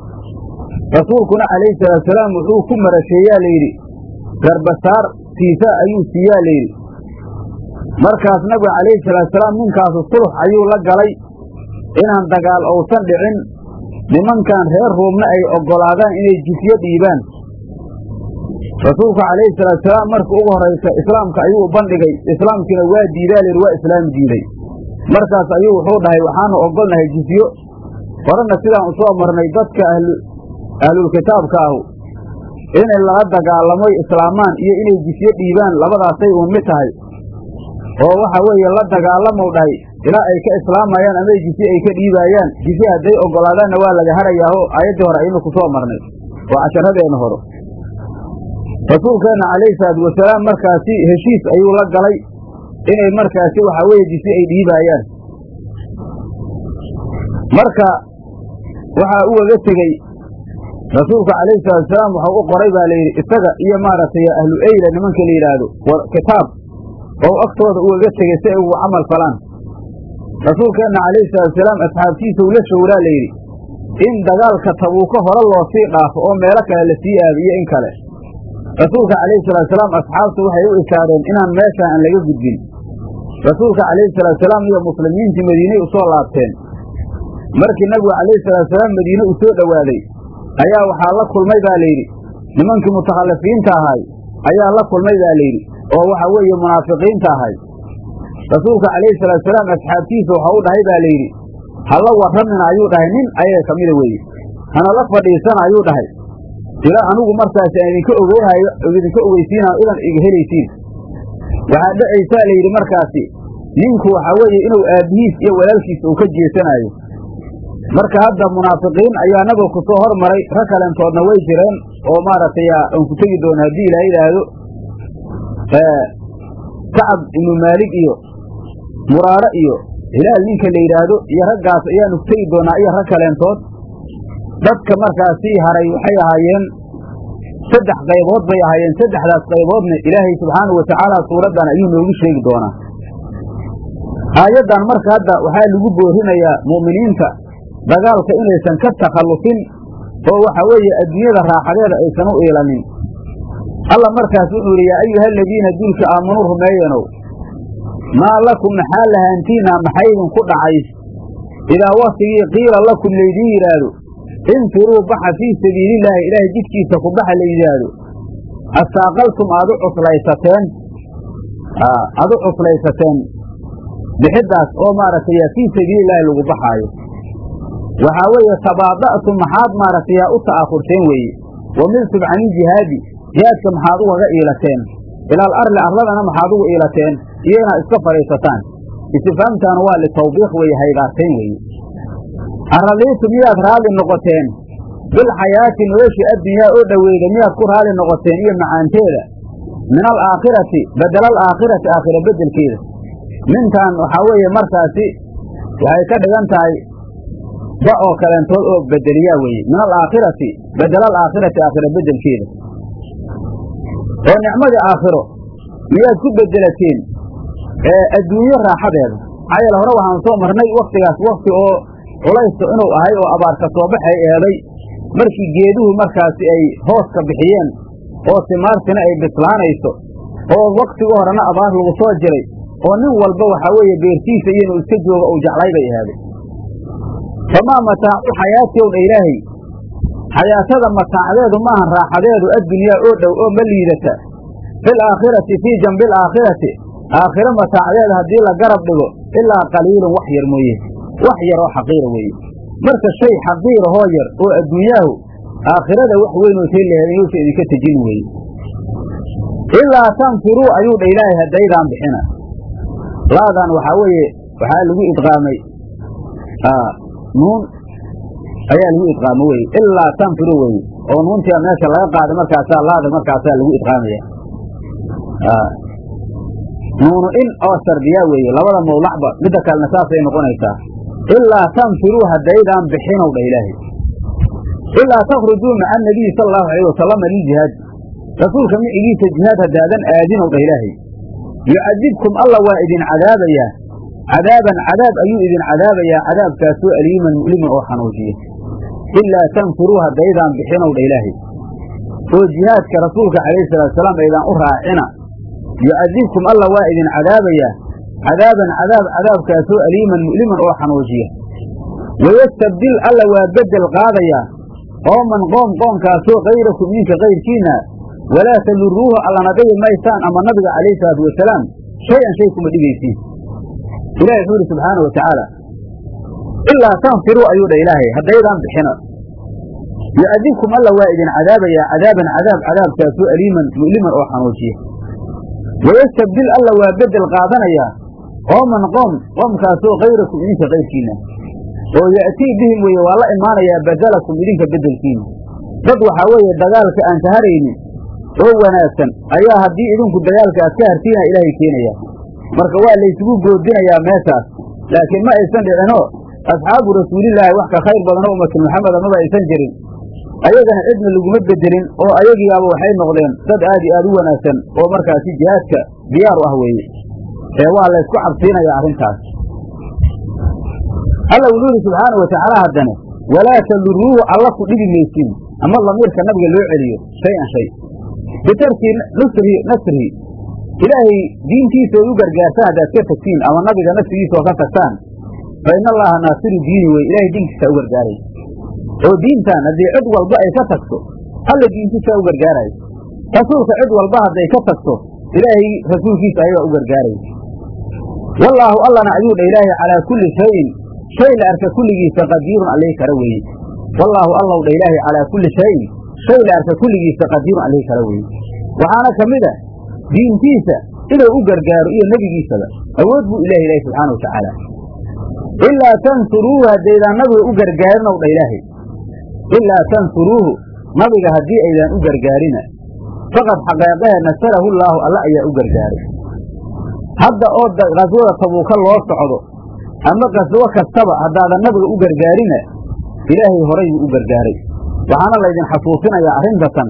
Rasuulkuna calayhi salaatusalaam wuxuu ku marasheeyaa layidhi garbasaar tiisa ayuu siiyaa layidhi. Markaas nabiga calayhi salaatusalaam ninkaasu sulux ayuu la galay inaan dagaal ousan dhicin nimankan reer ruumna ay oggolaadaan inay jisyo dhiibaan. Rasuulku calayhi salaatusalaam marka ugu horaysa islaamka ayuu bandhigay islaamkiina waa diidaa layidhi waa islaam diiday markaas ayuu wuxuu dhahay waxaanu oggolnahay jisyo horena sidaan u soo marnay dadka ahlulkitaabka ahu inay laga dagaalamoy islaamaan iyo inay jisyo dhiibaan labadaasay uun mid tahay. Oo waxa weeye la dagaalamou dhahay ilaa ay ka islaamayaan ama jisye ay ka dhiibaayaan jisye hadday oggolaadaanna waa laga harayaaho aayaddii hore aynu ku soo marnay. Oo casharadeenna hore. Rasuulkeenna calayhi salaatu wasalaam markaasi heshiis ayuu la galay inay markaasi waxaa jisye ay dhiibaayaan marka waxaa ugaga tegey rasuulka calayhi salaatusalaam waxau u qoray baa layidhi isaga iyo maaragtay ahlu eyla nimanka la yidhaahdo kitaab oo agtooda ugaga tegey si ay ugu camal falaan. Rasuulkeenna calayhi salaatusalaam asxaabtiisa ula showraa layidhi in dagaalka tabuuko hore loo sii dhaafo oo meelo kale la sii aado iyo in kale. Rasuulka calayhi salaatusalaam asxaabtu waxay u ishaareen inaan meeshaan aan laga gudbin rasuulka calayhi salaatusalaam iyo muslimiintii madiinay u soo laabteen. Markii nabigu calayhi salaatusalaam madiine uu soo dhowaaday ayaa waxaa la kulmay baa layidhi nimankii mutakhalifiinta ahay ayaa la kulmay baa layidhi oo waxa weeye munaafiqiinta ahay. Rasuulka calayhi salaatusalaam asxaabtiisa waxa u dhahay baa layidhi hala warramina ayuu dhahay nin ayaga ka mida weeye. Hana la fadhiisana ayuu dhahay. Ilaa anigu markaas aan idinka ogeynhayo idinka ogeysiinayo idan iga helaysiin waxaa dhacaysaa la yidhi markaasi ninku waxaa weeye inuu aabbihiis iyo walaalkiis uu ka jeesanaayo. Marka hadda munaafiqiin ayaa nabiga ku soo hormaray rag kalentoodna way jireen oo maaragtay aan ku tegi doono haddii ilaa yidhaahdo kacab ibnu maalig iyo muraaro iyo hilaal ninka la yidhaahdo iyo raggaas ayaanu ku tegi doonaa iyo rag kaleentood dadka markaasii haray waxay ahaayeen saddex qaybood bay ahaayeen. Saddexdaas qayboodna ilaahay subxaanau watacaala suuraddan ayuu noogu sheegi doonaa. Aayaddan marka hadda waxaa lagu boorinayaa mu'miniinta dagaalka inaysan ka takhallufin oo waxa weeye adduunyada raaxadeeda aysan u iilanin. Alla markaas wuxuu yidhi yaa ayuha aladiina duulka aamanuu rumeeyanow maa lakum maxaa lahaantiinna maxay idinku dhacay idaa waktigii qiila lakum laydiin yidhaahdo infiruu baxa fii sabiilillaahi ilaahay jidkiisa ku baxa la yidhaahdo astaaqaltum aad u cuslaysateen aad u cuslaysateen bixiddaas oo maaragtay fii sabiilillaahi lagu baxaayo waxaa weeye tabaada'tum maxaad maaragtay u ta'akhurteen weeye wamiltum caniljihaadi jihaadka maxaad ugaga iilateen ilaal arli arladana maxaad ugu iilateen iyo inaad iska fadhiisataan istifaamtaanu waa litawbiiq weeye haydaartayn weeye arraliitu miyaad raalli noqoteen? Bilxayaati nolosha addunyaa oo dhoweyda miyaad ku raalli noqoteen iyo macaanteeda? Min alaakhirati bedela alaakhirati aakhira beddelkeeda. Mintaan waxaa weeye markaasi waxay ka dhigan tahay ba oo kaleentood oo bedeliyaa weeye. Min alaakhirati bedela alaakhirati aakhira beddelkeeda. Oo nicmadii aakhiro miyaad ku bedelateen adduunyo raaxadeeda. Maxaa yeele hore waxaan soo marnay waktigaas wakti oo culaysta inuu ahay oo abaarka soo baxay eeday markii geeduhu markaasi ay hooska bixiyeen oo timaartina ay bislaanayso oo waktiga horena abaar lagu soo jiray oo nin walba waxaa weeye beertiisa iyo inuu iska jooga uu jeclay bay ahaaday famaa mataacu xayaati ow ilaahay xayaatada mataacdeedu maahan raaxadeedu addunyaa oo dhow oo ma liidata. Fil aakhirati fii jambi alaakhirati aakhiro mataacdeeda haddii la garab dhigo ilaa qaliilun wax yar mooye wax yar oo xaqiira weeye marka shay xaqiirahoo yar oo adduunyaahu aakhirada wax weyn oo teelaheeda yuusa idinka tejin weeye ilaa tanfiruu ayuu dha ilaahay haddaydaan bixina. Laadan waxaa weeye waxaa lagu idqaamay nuun ayaa lagu idqaamo weye ilaa tanfiru weye oo nuuntia meesha laga qaaday markaasaa laada markaasaa lagu idqaamaya. Nuunu in oo sardiyaa weeye labada mawlacba midda kalena saasay noqonaysaa ilaa tanfiruu haddaydaan bixinow dha ilaahay ilaa takhrujuu maca anabiyi sala allahu alayh wasalama liljihaad rasuulka micigiisa jihaad haddaadan aadinow dha ilaahay yucadibkum alla waa idin cadaabayaa cadaaban cadaab ayuu idin cadaabayaa cadaabkaasoo aliiman mu'liman oo xanuujiya ilaa tanfiruu haddaydaan bixinow dha ilaahay oo jihaadka rasuulka calayhi salaatusalaam aydaan u raacina yucadibkum alla waa idin cadaabayaa cadaaban cadaab cadaabkaasoo aliiman mu'liman oo xanuujiya wayastabdil alla waa beddel qaadayaa qooman qoom qoomkaasoo kayrakum idinka kayrkiinna walaa taduruuhu allana dhibi maysaan ama nabiga calayhi salaatu wasalaam shay-an shay kuma dhigaysiin ilahi wuxuu yidhi subxaana wa tacaala ilaa tanfiruu ayuu dha ilaahay haddaydaan bixino yucadibkum alla waa idin cadaabayaa cadaaban cadaab cadaabkaasoo aliiman mu'liman oo xanuujiya wayastabdil alla waa beddel qaadanayaa qooman qoom qoomkaasoo kayrakum idinka kayrkiinna oo ya'tii bihim weeye waa la imaanayaa badalakum idinka beddelkiina. Dad waxaa weeye dagaalka aan ka haraynin oo wanaagsan ayaa haddii idinku dagaalka aad ka hartiina ilaahay keenaya. Marka waa laysugu goodinayaa meeshaas. Laakiin ma aysan dhicinoo asxaabu rasuulillaahi wax ka khayr badanoo ummatu maxameda maba aysan jirin. Ayagana cidna laguma bedelin oo ayagiiaba waxay noqdeen dad aad iyo aad u wanaagsan oo markaasi jihaadka diyaaru ah weeye ee waa laysku cabsiinayaa arrintaas. Alla wuxuu yidhi subxaanau watacaala haddane walaa taduruuhu alla ku dhibi maysiin ama lamiirka nabiga loo celiyo shay-an shay. Bitarki nusri nasrihi ilaahay diintiisa oy u gargaartaan haddaad ka tagtiin ama nabiga nafsigiisa oo ka tagtaan fa in allaha naasiru diini wey ilahay diinkiisa u gargaaray. Oo diintan haddii cid walba ay ka tagto alla diintiisa u gargaarayo rasuulka cid walba hadday ka tagto ilaahay rasuulkiisa ayagaa u gargaaraya wallaahu allana ayuu dha ilaahay calaa kulli shayin. Shay la arka kulligiisa qadiirun allii kara weeye wallaahu allow dha ilaahay calaa kulli shayin. Shay la arka kulligiisa qadiirun alihi kala weye waxaana ka mid a diintiisa inuu u gargaaro iyo nebigiisaba. Awood buu ilahi ilahay subxaana wa tacaala. Ilaa tansuruuhu haddaydaan nabiga u gargaarin ow dha ilaahay. Ilaa tansuruuhu nabiga haddii aydaan u gargaarina faqad xaqeeqahe nasarahu llaahu alla ayaa u gargaaray hadda oo qaswada tabuuka loo socdo ama qaswo kastaba haddaadan nabiga u gargaarina ilaahay horay buu u gargaaray. Waxaana laydin xasuusinayaa arrintatan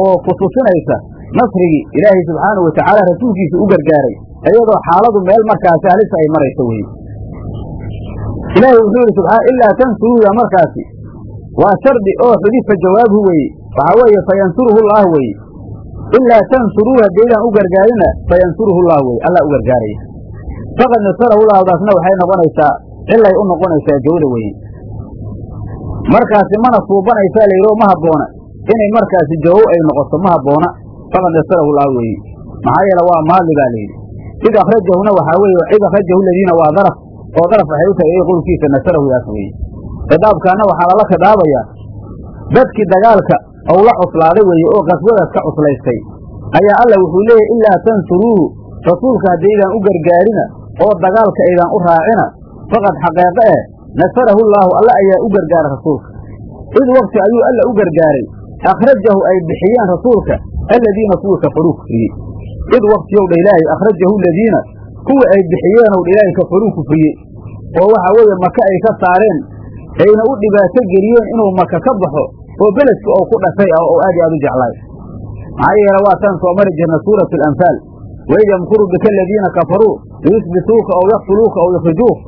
oo ku tusinaysa nasrigii ilaahay subxaanau watacaala rasuulkiisa u gargaaray iyadoo xaaladu meel markaasi halisa ay marayso weye ilaahay wuxuu yidhi subxaana ilaa tansuruuda markaasi waa shardi oo xudifa jawaabhu weeye. Waxaa weeye fayansuruhu llaah weye ilaa tansuruu haddaydaan u gargaarina fayansuruhu llah weye allah u gargaaraya faqad nasarahu lahdaasna waxay noqonaysaa cilay u noqonaysaa jawda weye markaasi mana suubanaysaa la yidhi oo ma habboona inay markaasi jawow ay noqoto ma habboona faqad nasarahu llah weeye maxaa yeele waa maadli baa layidhi id akhrajahuna waxaa weeye id akhrajahu ladiina waa daraf oo daraf waxay u tahay qowlkiisa nasarahu yaas weeye khidaabkaana waxaa lala khidaabayaa dadkii dagaalka ou la cuslaaday weeye oo qaswadaas ka cuslaystay. Ayaa alla wuxuu leeyahy ilaa tansuruuhu rasuulka haddaydaan u gargaarina oo dagaalka aydaan u raacina faqad xaqeeqe eh nasarahu llaahu alla ayaa u gargaara rasuulka. Id wakti ayuu alla u gargaaray akhrajahu ay bixiyeen rasuulka aladiina kuwii kafaruu kufriyey id waktiyow dha ilaahay akhrajahu aladiina kuwii ay bixiyeenow dha ilaahay kafaruu kufriyey oo waxaa weeye maka ay ka saareen ayna u dhibaato geliyeen inuu maka ka baxo oo beledka oo ku dhashay ah oo aad iyo aad u jeclaay. Maxaa yeele waataan soo mari jirna suuratu alamhaal waid yamkuru bika aladiina kafaruu liyusbituuka aw yaqtuluuka aw yukhrijuuk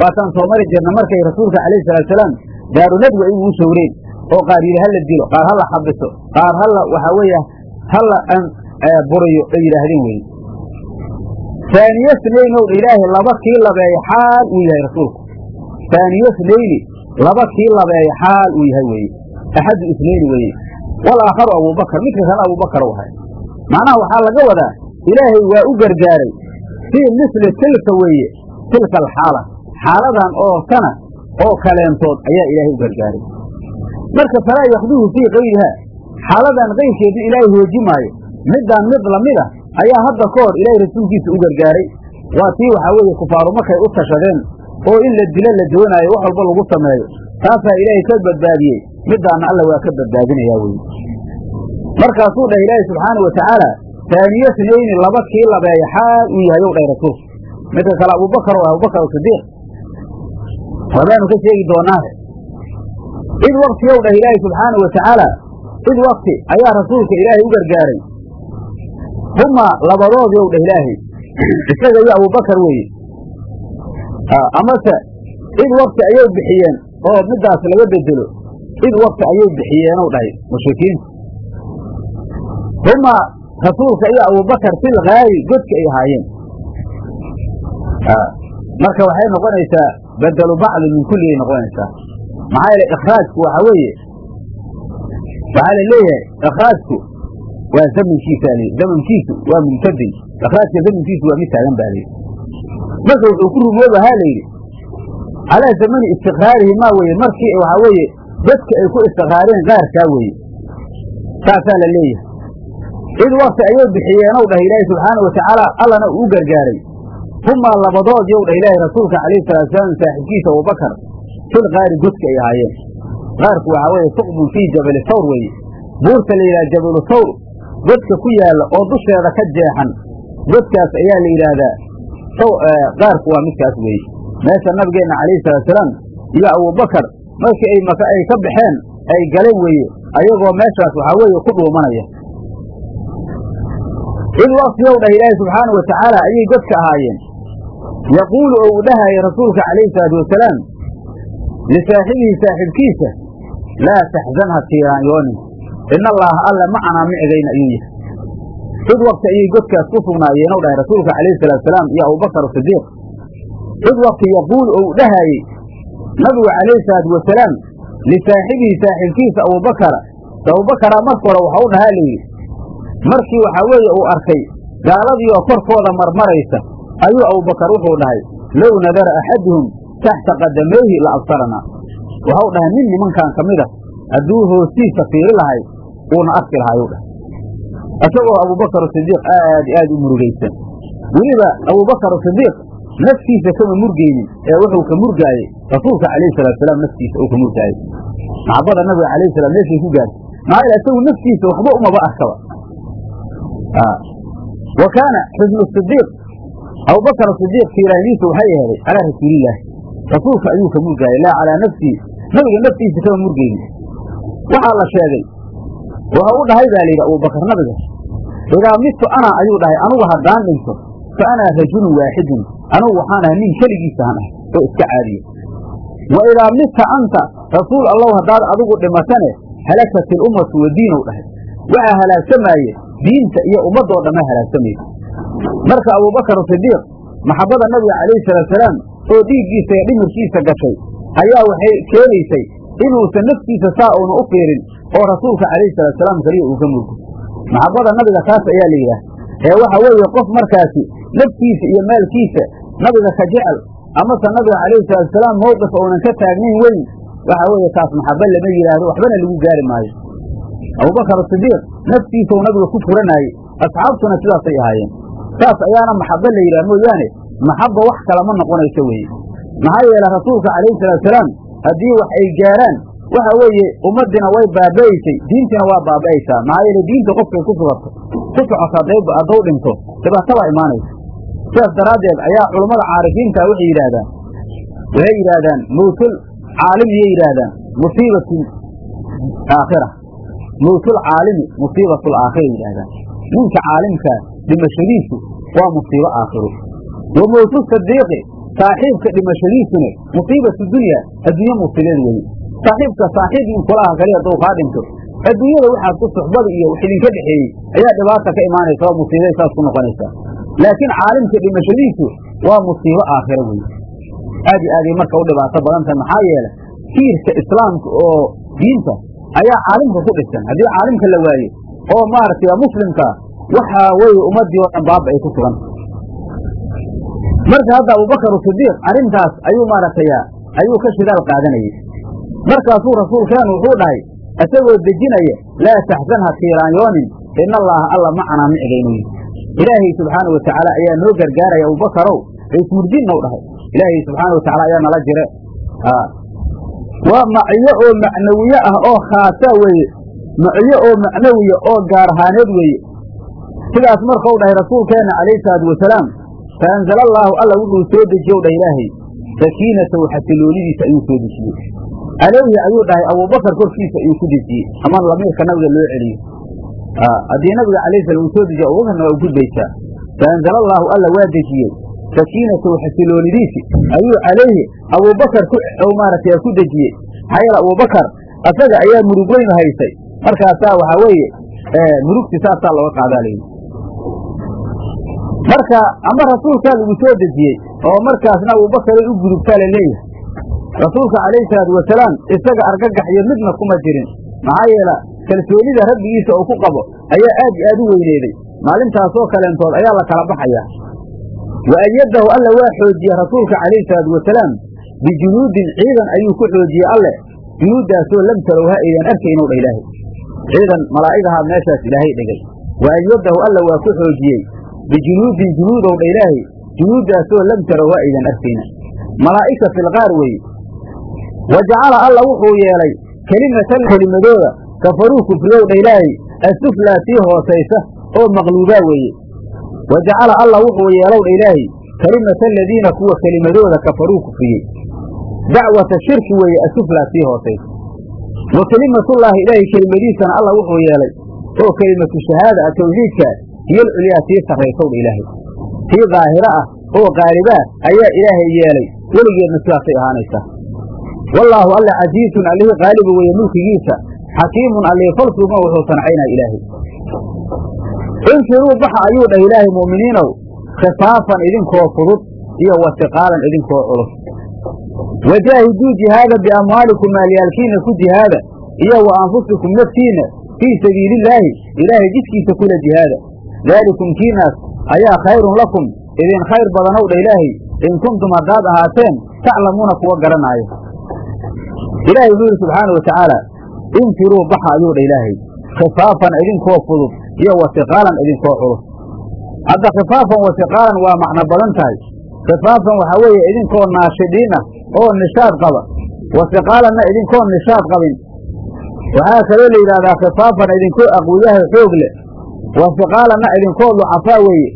waataan soo mari jirna markay rasuulka calayhi salaatusalaam daaru nadwa ay ugu showreen oo qaar yidhi hala dilo. Qaar hala xabiso. Qaar halla waxaa weeye hala buriyo ay yidhaahdeen weye taaniye snaynow ilaahay laba kii labeeya xaal uu yahay rasuulku. Taaniye snayni laba kii labeeya xaal uu yahay weeye axadu isnayni weeye walaakharu abuubakar midka kale abuubakar u macnaha waxaa laga wadaa ilaahay waa u gargaaray fii misli tilka weeye tilka alxaala xaaladan oo sana oo kaleentood ayaa ilaahay u gargaaray marka falaa yakduhu fii kayrihaa xaaladan kayrkeedu ilaahay hooji maayo middaan mid la mid a ayaa hadda ka hor ilaahay rasuulkiisa u gargaaray waa tii waxaa weeye kufaaru markay u tashadeen oo in la dilo la doonaayo wax walba lagu sameeyo taasaa ilaahay ka badbaadiyey middaanna alla waa ka badbaadinayaa weye markaasuu dhah ilaahay subxaanau watacaala taaniye snayni laba kii labeeya xaal uu yahay ow dhahay rasuulku midka kale abubakar oo abubakar sidiiq wabaanu ka sheegi doonaahe id wakti ow dhah ilaahay subxaanau watacaala id wakti ayaa rasuulka ilaahay u gargaaray. Huma labadoodii ow dhah ilaahay. Isaga iyo abubakar weeye amase id wakti ayay bixiyeen oo middaas laga bedelo id wakti ayay bixiyeenow dhahay mushrikiinta huma rasuulka iyo abubakar fil gaari godka ay ahaayeen. Marka waxay noqonaysaa bedelu bacdi min kulligay noqonaysaa. Maxaa yeele ikhraajku waxaa weeye waxaa la leeyahay ikhraajku waa zamankiisa zamankiisu waa mumtadin ikhraajka zamankiisu waa mid taagan baa layidhi marka wuxuu ku rumoobahaa la yidhi calaa zamani istiqraarihi maa weeye? Markii waxaa weeye dadka ay ku istiqraareen qaarkaa weeye. Saasaa la leeyahay. Id wakti ayay bixiyeenow dhah ilaahi subxaanau watacaala allana uu gargaaray. Humaa labadood yow dhah ilaahay rasuulka calayhi salaatusalaam saaxiibkiisa abubakar fil qaari godka ay ahaayeen. Qaarku waxaa weeye suqbun fii jabali sawr weeye. Buurta la yidhaha jabalu sawr godka ku yaalla oo dusheeda ka jeexan godkaas ayaa la yidhaahdaa qaarku waa midkaas weeye. Meesha nabigeenna calayhi salaatusalaam iyo abubakar markii ay maka ay ka baxeen ay galeen weeye ayagoo meeshaas waxaa weeye ku dhuumanaya. Id waktiyow dhah ilaahi subxaanau watacaala ayay godka ahaayeen. Yaquulu ou u dhahaya rasuulka calayhi salaatu wasalaam lisaaxibihi saaxiibkiisa laa taxzan ha tiiraanyoonin in allaaha alla macanaa micigayna ayuu yahay id wakti ayay godkaas ku sugnaayeen ow dhahay rasuulka calayhi salaatusalaam iyo abubakar sidiiq id wakti yaquulu ou u dhahaayey nabigu calayhi salaatu wasalaam lisaaxibihi saaxiibkiisa abubakara abubakara marka hore waxa u dhahaa layidhi markii waxaa weeye uu arkay gaaladii oo korkooda marmaraysa ayuu abubakar wuxuu dhahay low nadara axaduhum taxta qadamayhi la absaranaa waxau dhahay nin nimankan ka mid a hadduu hoostiisa fiiri lahay uuna arki lahaayuu dhah isagoo abubakar sidiiq aad aad u murugaysan. Weliba abubakar sidiiq naftiisa kama murgeynin ee wuxuu ka murgaayey rasuulka calayhi salaatusalaam naftiisa uu ka murgaayey maxabada nabiga calayhi salaam meeshay ku gaartay. Maxaa yeele isagu naftiisa waxba umaba arkaba wa kaana xusnu sidiiq abubakar sidiiq fiiraanidiisa waxay aheeday calaa rasuulillaahi rasuulka ayuu ka murgaayey laa calaa nafsihi nabiga naftiisa kama murgeynin waxaa la sheegay wuxuu u dhahay baa layidhi abubakar nabiga idaa midtu ana ayuu dhahay anugu haddaan dhinto fa anaa rajulun waaxidun anugu waxaan ahay nin keligiisaan ah oo iska caadiya wa idaa midta anta rasuul allow haddaad adigu dhimatane halakat ilummatu wa diinow dhahay waxaa halaagsamaaye diinta iyo ummaddoo dhamma halaagsamaysa marka abubakar sidiiq maxabbada nabiga calayhi salaatusalaam oo dhiiggiisa iyo dhimirkiisa gashay ayaa waxay keenaysay inuusan naftiisa saa uuna u fiirin oo rasuulka calayhi salaatusalaam keliya uu ka murgo maxabbada nabiga taas ayaa la yidhaah ee waxa weeye qof markaasi naftiisa iyo maalkiisa nabiga ka jecel amase nabiga calayhi salaatusalaam mawqif uunan ka taagnayn weyn waxa weeye taas maxabba lama yidhaahdo waxbana lagu gaari maayo. Abubakar sidiiq naftiisau nabiga ku furanaayey asxaabtuna sidaasay ahaayeen. Saas ayaana maxabba la yidhaha mooyaane maxabba wax kalama noqonayso weeye maxaa yeele rasuulka calayhi salaatusalaam haddii wax ay gaaraan waxa weeye ummadina way baaba'aysay diintina waa baaba'aysaa. Maxaa yeele diinta qofkay ku sugato ku socoto hadduu dhinto dhibaatabaa imaanaysa sidaas daraaddeed ayaa culammada caarifiinta waxay yidhaahdaan. Waxay yidhaahdaan mawtul caalim iyay yidhaahdaan. Musiibatu aakhira mawtul caalimi musiibatu laakhira yidhahdaan ninka caalimkaa dhimashadiisu waa musiibo aakhiro wa mawtu sadiiqi saaxiibka dhimashadiisuna musiibatu dunya adduunye musiibeed weeye saaxiibka saaxiib in kula aha kaliya hadduu kaa dhinto adduunyada waxaad ku suxbada iyo wax idinka dhexeeyey ayaa dhibaata ka imaanaysa oo musiibay saas ku noqonaysaa laakiin caalimka dhimashadiisu waa musiibo aakhiro weeye aad iyo aaday marka u dhibaato badantahay maxaa yeele tiirka islaamka oo diinta ayaa caalimka ku dhisan. Haddii caalimka la waayo oo maaragtay muslimkaa waxaa weeye ummaddii oo dhan baaba ay ku sugan. Marka hadda abubakar sidiiq arrintaas ayuu maaragtay ayuu ka shidaal qaadanayay. Markaasuu rasuulkeenu wuxuu dhahay isagoo dejinaya laa taxzan ha tiiraanyoonin ina allaaha alla macanaa micgaynu ilaahay subxaanau watacaala ayaa noo gargaaraya abubakarow ismurjinna u dhahay. Ilaahay subxaana watacaala ayaa nala jire waa maciyo oo macnawiye ah oo khaasa weeye. Maciyo oo macnawiya oo gaar ahaaneed weeye. Sidaas markau dhahay rasuulkeenna calayhi salaatu wasalaam fa anzala alla wuxuu soo dejiye u dhah ilaahay sakiinatahu xasiloonidiisa ayuu soo dejiyey calayhi ayuu dhahay abubakar korkiisa ayuu ku dejiyey ama lamiirka nabiga loo celiyo haddii nabiga calayhi salam uu soo dejiye abubakarna waa u gudbaysaa fa anzala allaahu alla waa dejiyey. Sakiinatahu xasiloonidiisi ayuu calayhi abubakar maaragtay ku dejiyey. Maxaa abubakar asaga ayaa murug weyn haysay markaasaa waxaa weeye murugti saasaa looga qaadaa layidhi marka ama rasuulkaa lagu soo dejiyey oo markaasna abubakaray u gudubtaa la leeyahay. Rasuulka calayhi salaatu wasalaam isaga argagax iyo midna kuma jirin. Maxaa yeele kalsoonida rabbigiisa uu ku qabo ayaa aad iyo aad u weyneeday maalintaasoo kaleentood ayaa la kala baxayaa wa ayadahu alla waa xoojiye rasuulka calayhi salaatu wasalaam bijunuudin ciidan ayuu ku xoojiyey alle. Junuuddaasoo lam tarowha aydan arkaynow dha ilaahay. Ciidan malaa'igahaa meeshaas ilaahay dhigay. Wa ayadahu alla waa ku xoojiyey bijunuudin junuudow dha ilaahay. Junuuddaasoo lam tarowha aydan arkayna malaa'ika filqaar weeye wa jacala alla wuxuu yeelay kelimatan kelimadooda kafaruu kufriyow dha ilaahay asuflaa tii hoosaysa oo maqluubaa weeye. Wa jacala alla wuxuu yeelow dha ilaahay kelimata aladiina kuwa kelimadooda kafaruu kufriyey. Dacwata shirki weeye asuflaa tii hoosaysa. Wa kelimatullaahi ilaahay kelimadiisana alla wuxuu yeelay oo kelimatu shahaada a tawxiidka hiyo alculyaa tii sarraysow dha ilaahay. Tii daahiro ah oo qaalibaa ayaa ilaahay yeelay weligeedna sidaasay ahaanaysaa. Wallaahu alla casiizun allihii qaaliba weeye mulkigiisa xakiimun allihii falsuuma wuxuu sancaynaa ilaahay. Infiruu baxa ayuu dhah ilaahay mu'miniinow khifaafan idinkoo fudud iyo wasiqaalan idinkoo culus. Wajaahiduu jihaada biamwaalikum maalyaalkiina ku jihaada iyo wa anfusikum naftiinna fii sabiilillaahi ilaahay jidkiisa kula jihaada. Daalikum kiinaas ayaa khayrun lakum idin khayr badanow dha ilaahay in kuntum haddaad ahaateen taclamuuna kuwa garanaayo. Ilaahay wuxuu yidhi subxaana wa tacaala infiruu baxa ayuu dha ilaahay khifaafan idinkoo fudud iyo wasiqaalan idinkoo culus hadda khifaafan wasiqaalan waa macno badan tahay khifaafan waxaa weeye idinkoo naashidiin ah oo nishaad qaba wasiqaalanna idinkoo nishaad qabin waxaa kaloo la yidhahdaa khifaafan idinkoo aqwiyaha xoog leh wasiqaalanna idinkoo ducafaa weeye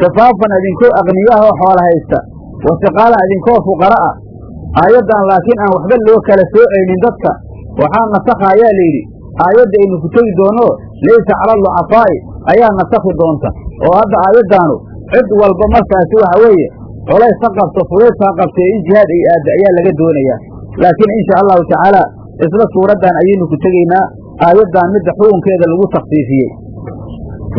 khifaafan idinkoo aqniyaha oo xoola haysta wasiqaalan idinkoo fuqara ah aayaddan laakiin aan waxba loo kala soocaynin dadka waxaa nasakha ayaa layidhi aayadda aynu ku tegi doonno laysa cala ducafaa'i ayaa nasakhi doonta. Oo hadda aayaddaanu cid walba markaasi waxa weeye culays ha qabto fudays ha qabtee in jihaad ay aadda ayaa laga doonayaa laakiin insha allahu tacaala isla suuraddan ayaynu ku tegaynaa aayaddan midda xukunkeeda lagu takhsiisiyey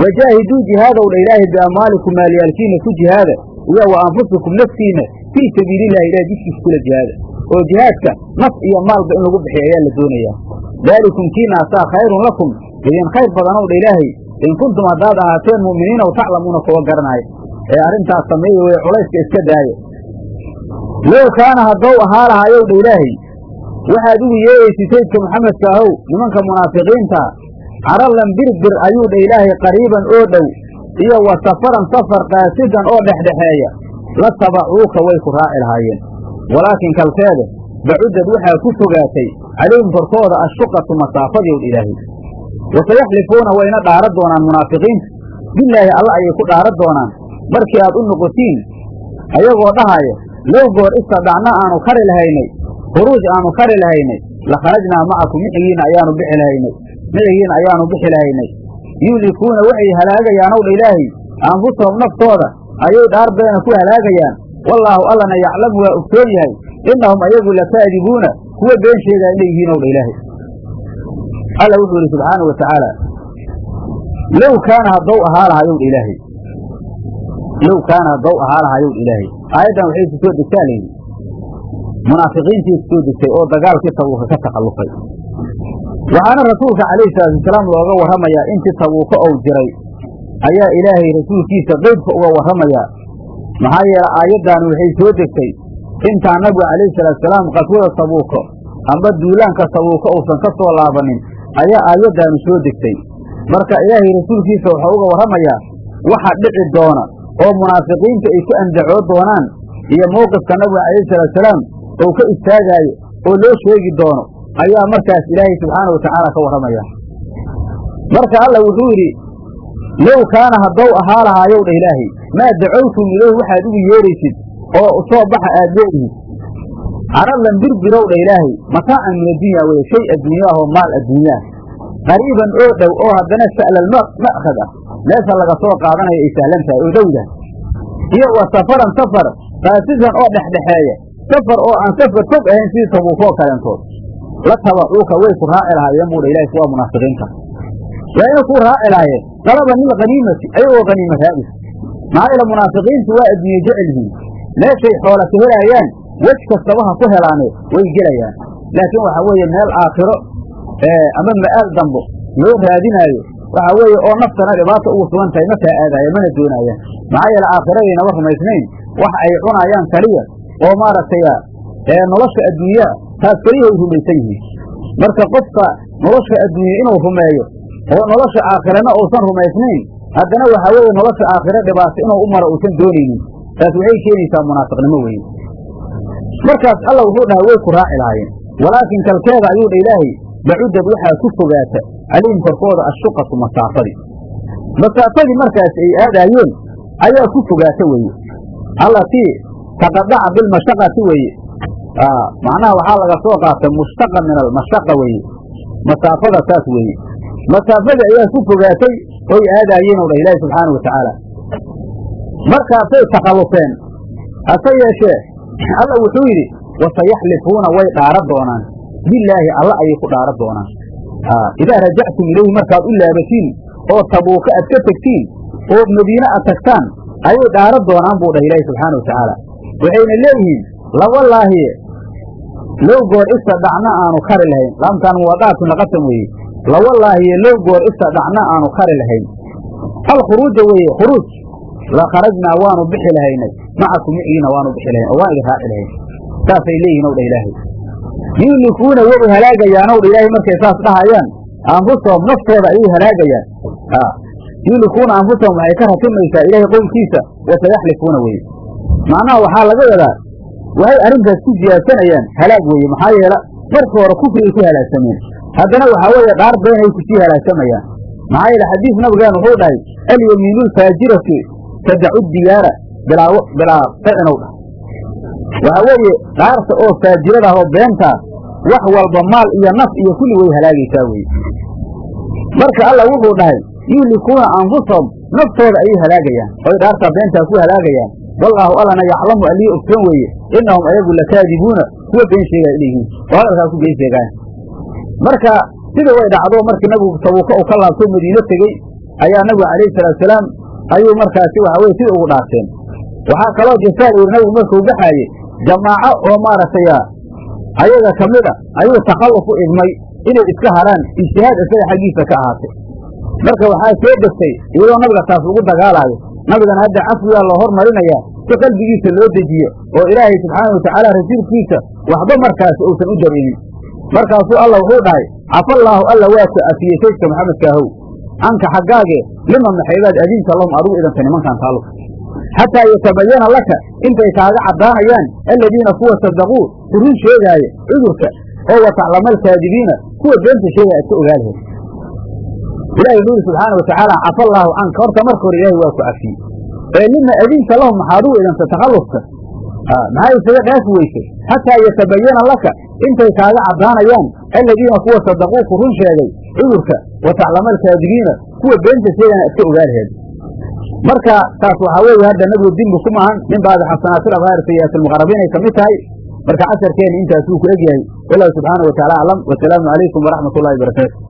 wajaahiduu jihaadowdha ilaahay biamwaalikum maalyaalkiina ku jihaada iyo wa anfusikum naftiina fii sabiilillahi ilahay jidkiisa kula jihaada oo jihaadka naf iyo maalba in lagu bixiyo ayaa la doonayaa. Daalikum kiinaasaa khayrun lakum. Idin khayr badanowdha ilaahay. In kuntum haddaad ahaateen mu'miniina w taclamuuna kuwa garanaayo ee arrintaas sameeya weye culayska iska daaya low kaana haddou ahaa lahaayowdha ilaahay. Waxaad ugu yeeraysid saydka maxamedka ahow nimanka munaafiqiinta carallan birbir ayuu dha ilaahay qariiban oo dhow iyo wa safaran safar qaasidan oo dhexdhexeeya. La tabacuuka way ku raaci lahaayeen walaakin kalkeeda bacudad waxaa ku fogaatay calayhim korkooda ashuqatu masaafadiiw dha ilaahay. Wasayaxlifuuna wayna dhaaran doonaan munaafiqiinta. Bilaahi alla ayay ku dhaaran doonaan. Markii aad u noqotiin ayagoo dhahaya low goor istadacna aanu kari lahaynay. Khuruuj aanu kari lahaynay. La kharajnaa macakum mixigiina ayaanu bixi lahaynay. Micigiina ayaanu bixi lahaynay. Yuhlikuuna waxay halaagayaanow dha ilaahay anfusahum naftooda ayay dhaar beena ku halaagayaan wallaahu allana yaclamu waa ogsoon yahay. Innahum ayagu lakaadibuuna kuwa been sheegaa inay yihiin ow dha ilaahay. Alla wuxuu yidhi subxaanau wa tacaala low kaana haddou ahaa lahayow dha ilaahay. Low kaana haddou ahaa lahayow dha ilaahay. Aayaddan waxay ku soo degtaa layidhi munaafiqiintii ku soo degtay oo dagaalkii tabuuka ka takhallufay waxaana rasuulka calayhi salaatuwasalaam looga warramayaa intii tabuuka ou jiray ayaa ilaahay rasuulkiisa qeybka uga warramayaa maxaa yeele aayaddaani waxay soo degtay intaan nabigu calayhi salaatusalaam qaswada tabuuko amba duulaanka tabuuka uusan ka soo laabanin ayaa aayaddaani soo degtay. Marka ilaahay rasuulkiisa waxau uga warramayaa waxa dhici doona oo munaafiqiinta ay ku andacoo doonaan iyo mowqifka nabiga calayhi salaatusalaam ou ka istaagaayo oo loo sheegi doono ayaa markaas ilaahay subxaana wa tacaala ka warramaya marka alla wuxuu yidhi low kaana haddou ahaa lahaayow dha ilaahay maa dacowtum ilayh waxaad ugu yeeraysid oo soo baxa aad leedihiid carallan birbirow dha ilaahay mataacan min addunya weye shay adduunyaah oo maal adduunyaah qariiban oo dhow oo haddana sa'lal ma'khad ah meesha laga soo qaadanayo ay sahlan tahay oo dhowdah iyo wa safaran safar qaasisan oo dhexdhexeeya safar oo aan safar fog ahayn sidii tabuukoo kaleentood la tabacuuka way ku raaci lahaayeen buu dha ilahay kuwaa munaafiqiinta waa inay ku raaci lahaayeen dalaba lilkhaniimati ayagoo khaniima raadis maxaa yeele munaafiqiintu waa adduunye jecel yihiin meeshay xoola ka helaayaan wej kastaba ha ku helaane way gelayaan laakiin waxa weeye meel aakhiro ama ma'aal dambo loo raadinaayo waxa weeye oo naftana dhibaata ugu sugan tahay ma kaa aadaayo mana doonaayaan maxaa yeele aakhiradaynaba rumaysnayn wax ay cunayaan kaliya oo maaragtay nolosha adduunyaa taas keliya ay rumaysan yihiin marka qofka nolosha adduunye inuu rumeeyo oo nolosha aakhirana uusan rumaysnayn. Haddana waxaa weeye nolosha aakhiro dhibaato inuu u maro uusan doonaynin taas waxay keenaysaa munaafiqnimo weeye markaas alla wuxuu dhahay way ku raaci lahaayeen. Walaakin kalkeeda ayuu dha ilaahay bacudad waxaa ku fogaata calayhim korkooda ashuqatu masaafadii masaafadii markaas ay aadaayeen ayaa ku fogaata weeye. Allatii taqadaca bilmashaqati weeye. Macnaha waxaa laga soo qaatay mushtaqa min almashaqa weeye. Masaafada saas weeye masaafadii ayaa ku fogaatay oy aadaayeen o dha ilaahi subxaana wa markaasay takhallufeen hase yeeshee alla wuxuu yidhi wasayaxlifuuna way dhaara doonaan. Bilaahi alla ayay ku dhaara doonaan. Idaa rajactum ilayhi markaad u laabatiin oo tabuuka aad ka tegtiin oo madiine aad tagtaan ayay dhaara doonaan buu dhah ilaahi subxaana wa tacaala waxayna leeyihiin lawallaahi low goor istadhacna aanu kari lahayn. Laamtaan muwadaatu naqasan weeye lawallaahi low goor istadhacna aanu kari lahayn. Alkhuruuja weeye khuruuj la kharajnaa waanu bixi lahaynay. Macakum micigiina waanu bixi lahayn oo waan idin raaci lahayn. Saasay leeyihiin ow dha ilaahay yuhlikuuna way halaagayaanow dha ilaahay markay saas dhahayaan. Anfusahum naftooda ayay halaagayaan. Yuhlikuuna anfusahum waxay ka ratimaysaa ilaahay qowlkiisa wasayaxlifuuna weye macnaha waxaa laga wadaa waxay arrintaas ku siyaadsanayaan halaag weeye maxaa yeela marka hore kufrigay ku halaagsameen haddana waxaa weeye dhaar beenay ku sii halaagsamayaan. Maxaa yeele xadiis nabigaan wuxuu dhahay alyamiinu lfaajiratu tadacu diyaara bilaa qicinow dhah waxaa weeye dhaarta oo faajirada ah oo beentaa wax walba maal iyo naf iyo kulli way halaagaysaa weye marka alla wuxuu dhahay yuhlikuuna anfusahum naftooda ayay halaagayaan. Oy dhaartaa beentaa ku halaagayaan. Wallaahu allana yaclamu alii ogsoon weeye innahum ayagu lakaadibuuna kuwa been sheegaa inayyihiin oo hadalkaa ku been sheegaan marka sida way dhacdo markii nabigu tabuuka uu ka laabtoo madiine tegey ayaa nabigu calayhi salaatusalaam ayuu markaasi waxa weye sida ugu dhaarteen. Waxaa kaloo jirtaa la yidhi nabigu markuu baxaaye jamaaco oo maaragtay ayaga ka mid a ayuu takhalluf u idmay inay iska haraan ijtihaad isaga xaggiisa ka ahaatay. Marka waxaa soo degtay iyadoo nabiga taas lagu dagaalaayo nabigana hadda cafwigaa loo hormarinayaa si qalbigiisa loo dejiyo oo ilaahay subxaana watacaala rasuulkiisa waxba markaasi uusan u dareemin markaasuu alla wuxuu dhahay cafallaahu alla waa ku afiyey saydka maxamedkaahow canka xaggaage lima maxaybaad adinta lahum adigu idanta nimankan taallo. Xataa yatabayana laka intay kaaga caddaanayaan aladiina kuwa sadaquu kurun sheegaaya cudurka oo wataclama alkaadibiina kuwa beenta sheegaya iska ogaalaheed ilahi wuxuu yidhi subxaana watacaala cafallaahu canka horta marka hore ilaahay waa ku cafiyey ee lima adinta lahum maxaad u idanta takhallufka maxaa isaga dhaafi weysay xataa yatabayana laka intay kaaga caddaanayaan aladiina kuwa sadaquu ku run sheegay cudurka wataclama alkaadibiina kuwa beenta sheegana iska ogaalaheed marka taas waxaa weeye hadda nabigu dimbi kuma ahan min baabi xasanaatil abaar sayi'aati ay ka mid tahay marka casharkeena intaasuu ku egyahay wallahu subxaana wa taala aclam wasalaamu calaykum waraxmat ullahi barakaatu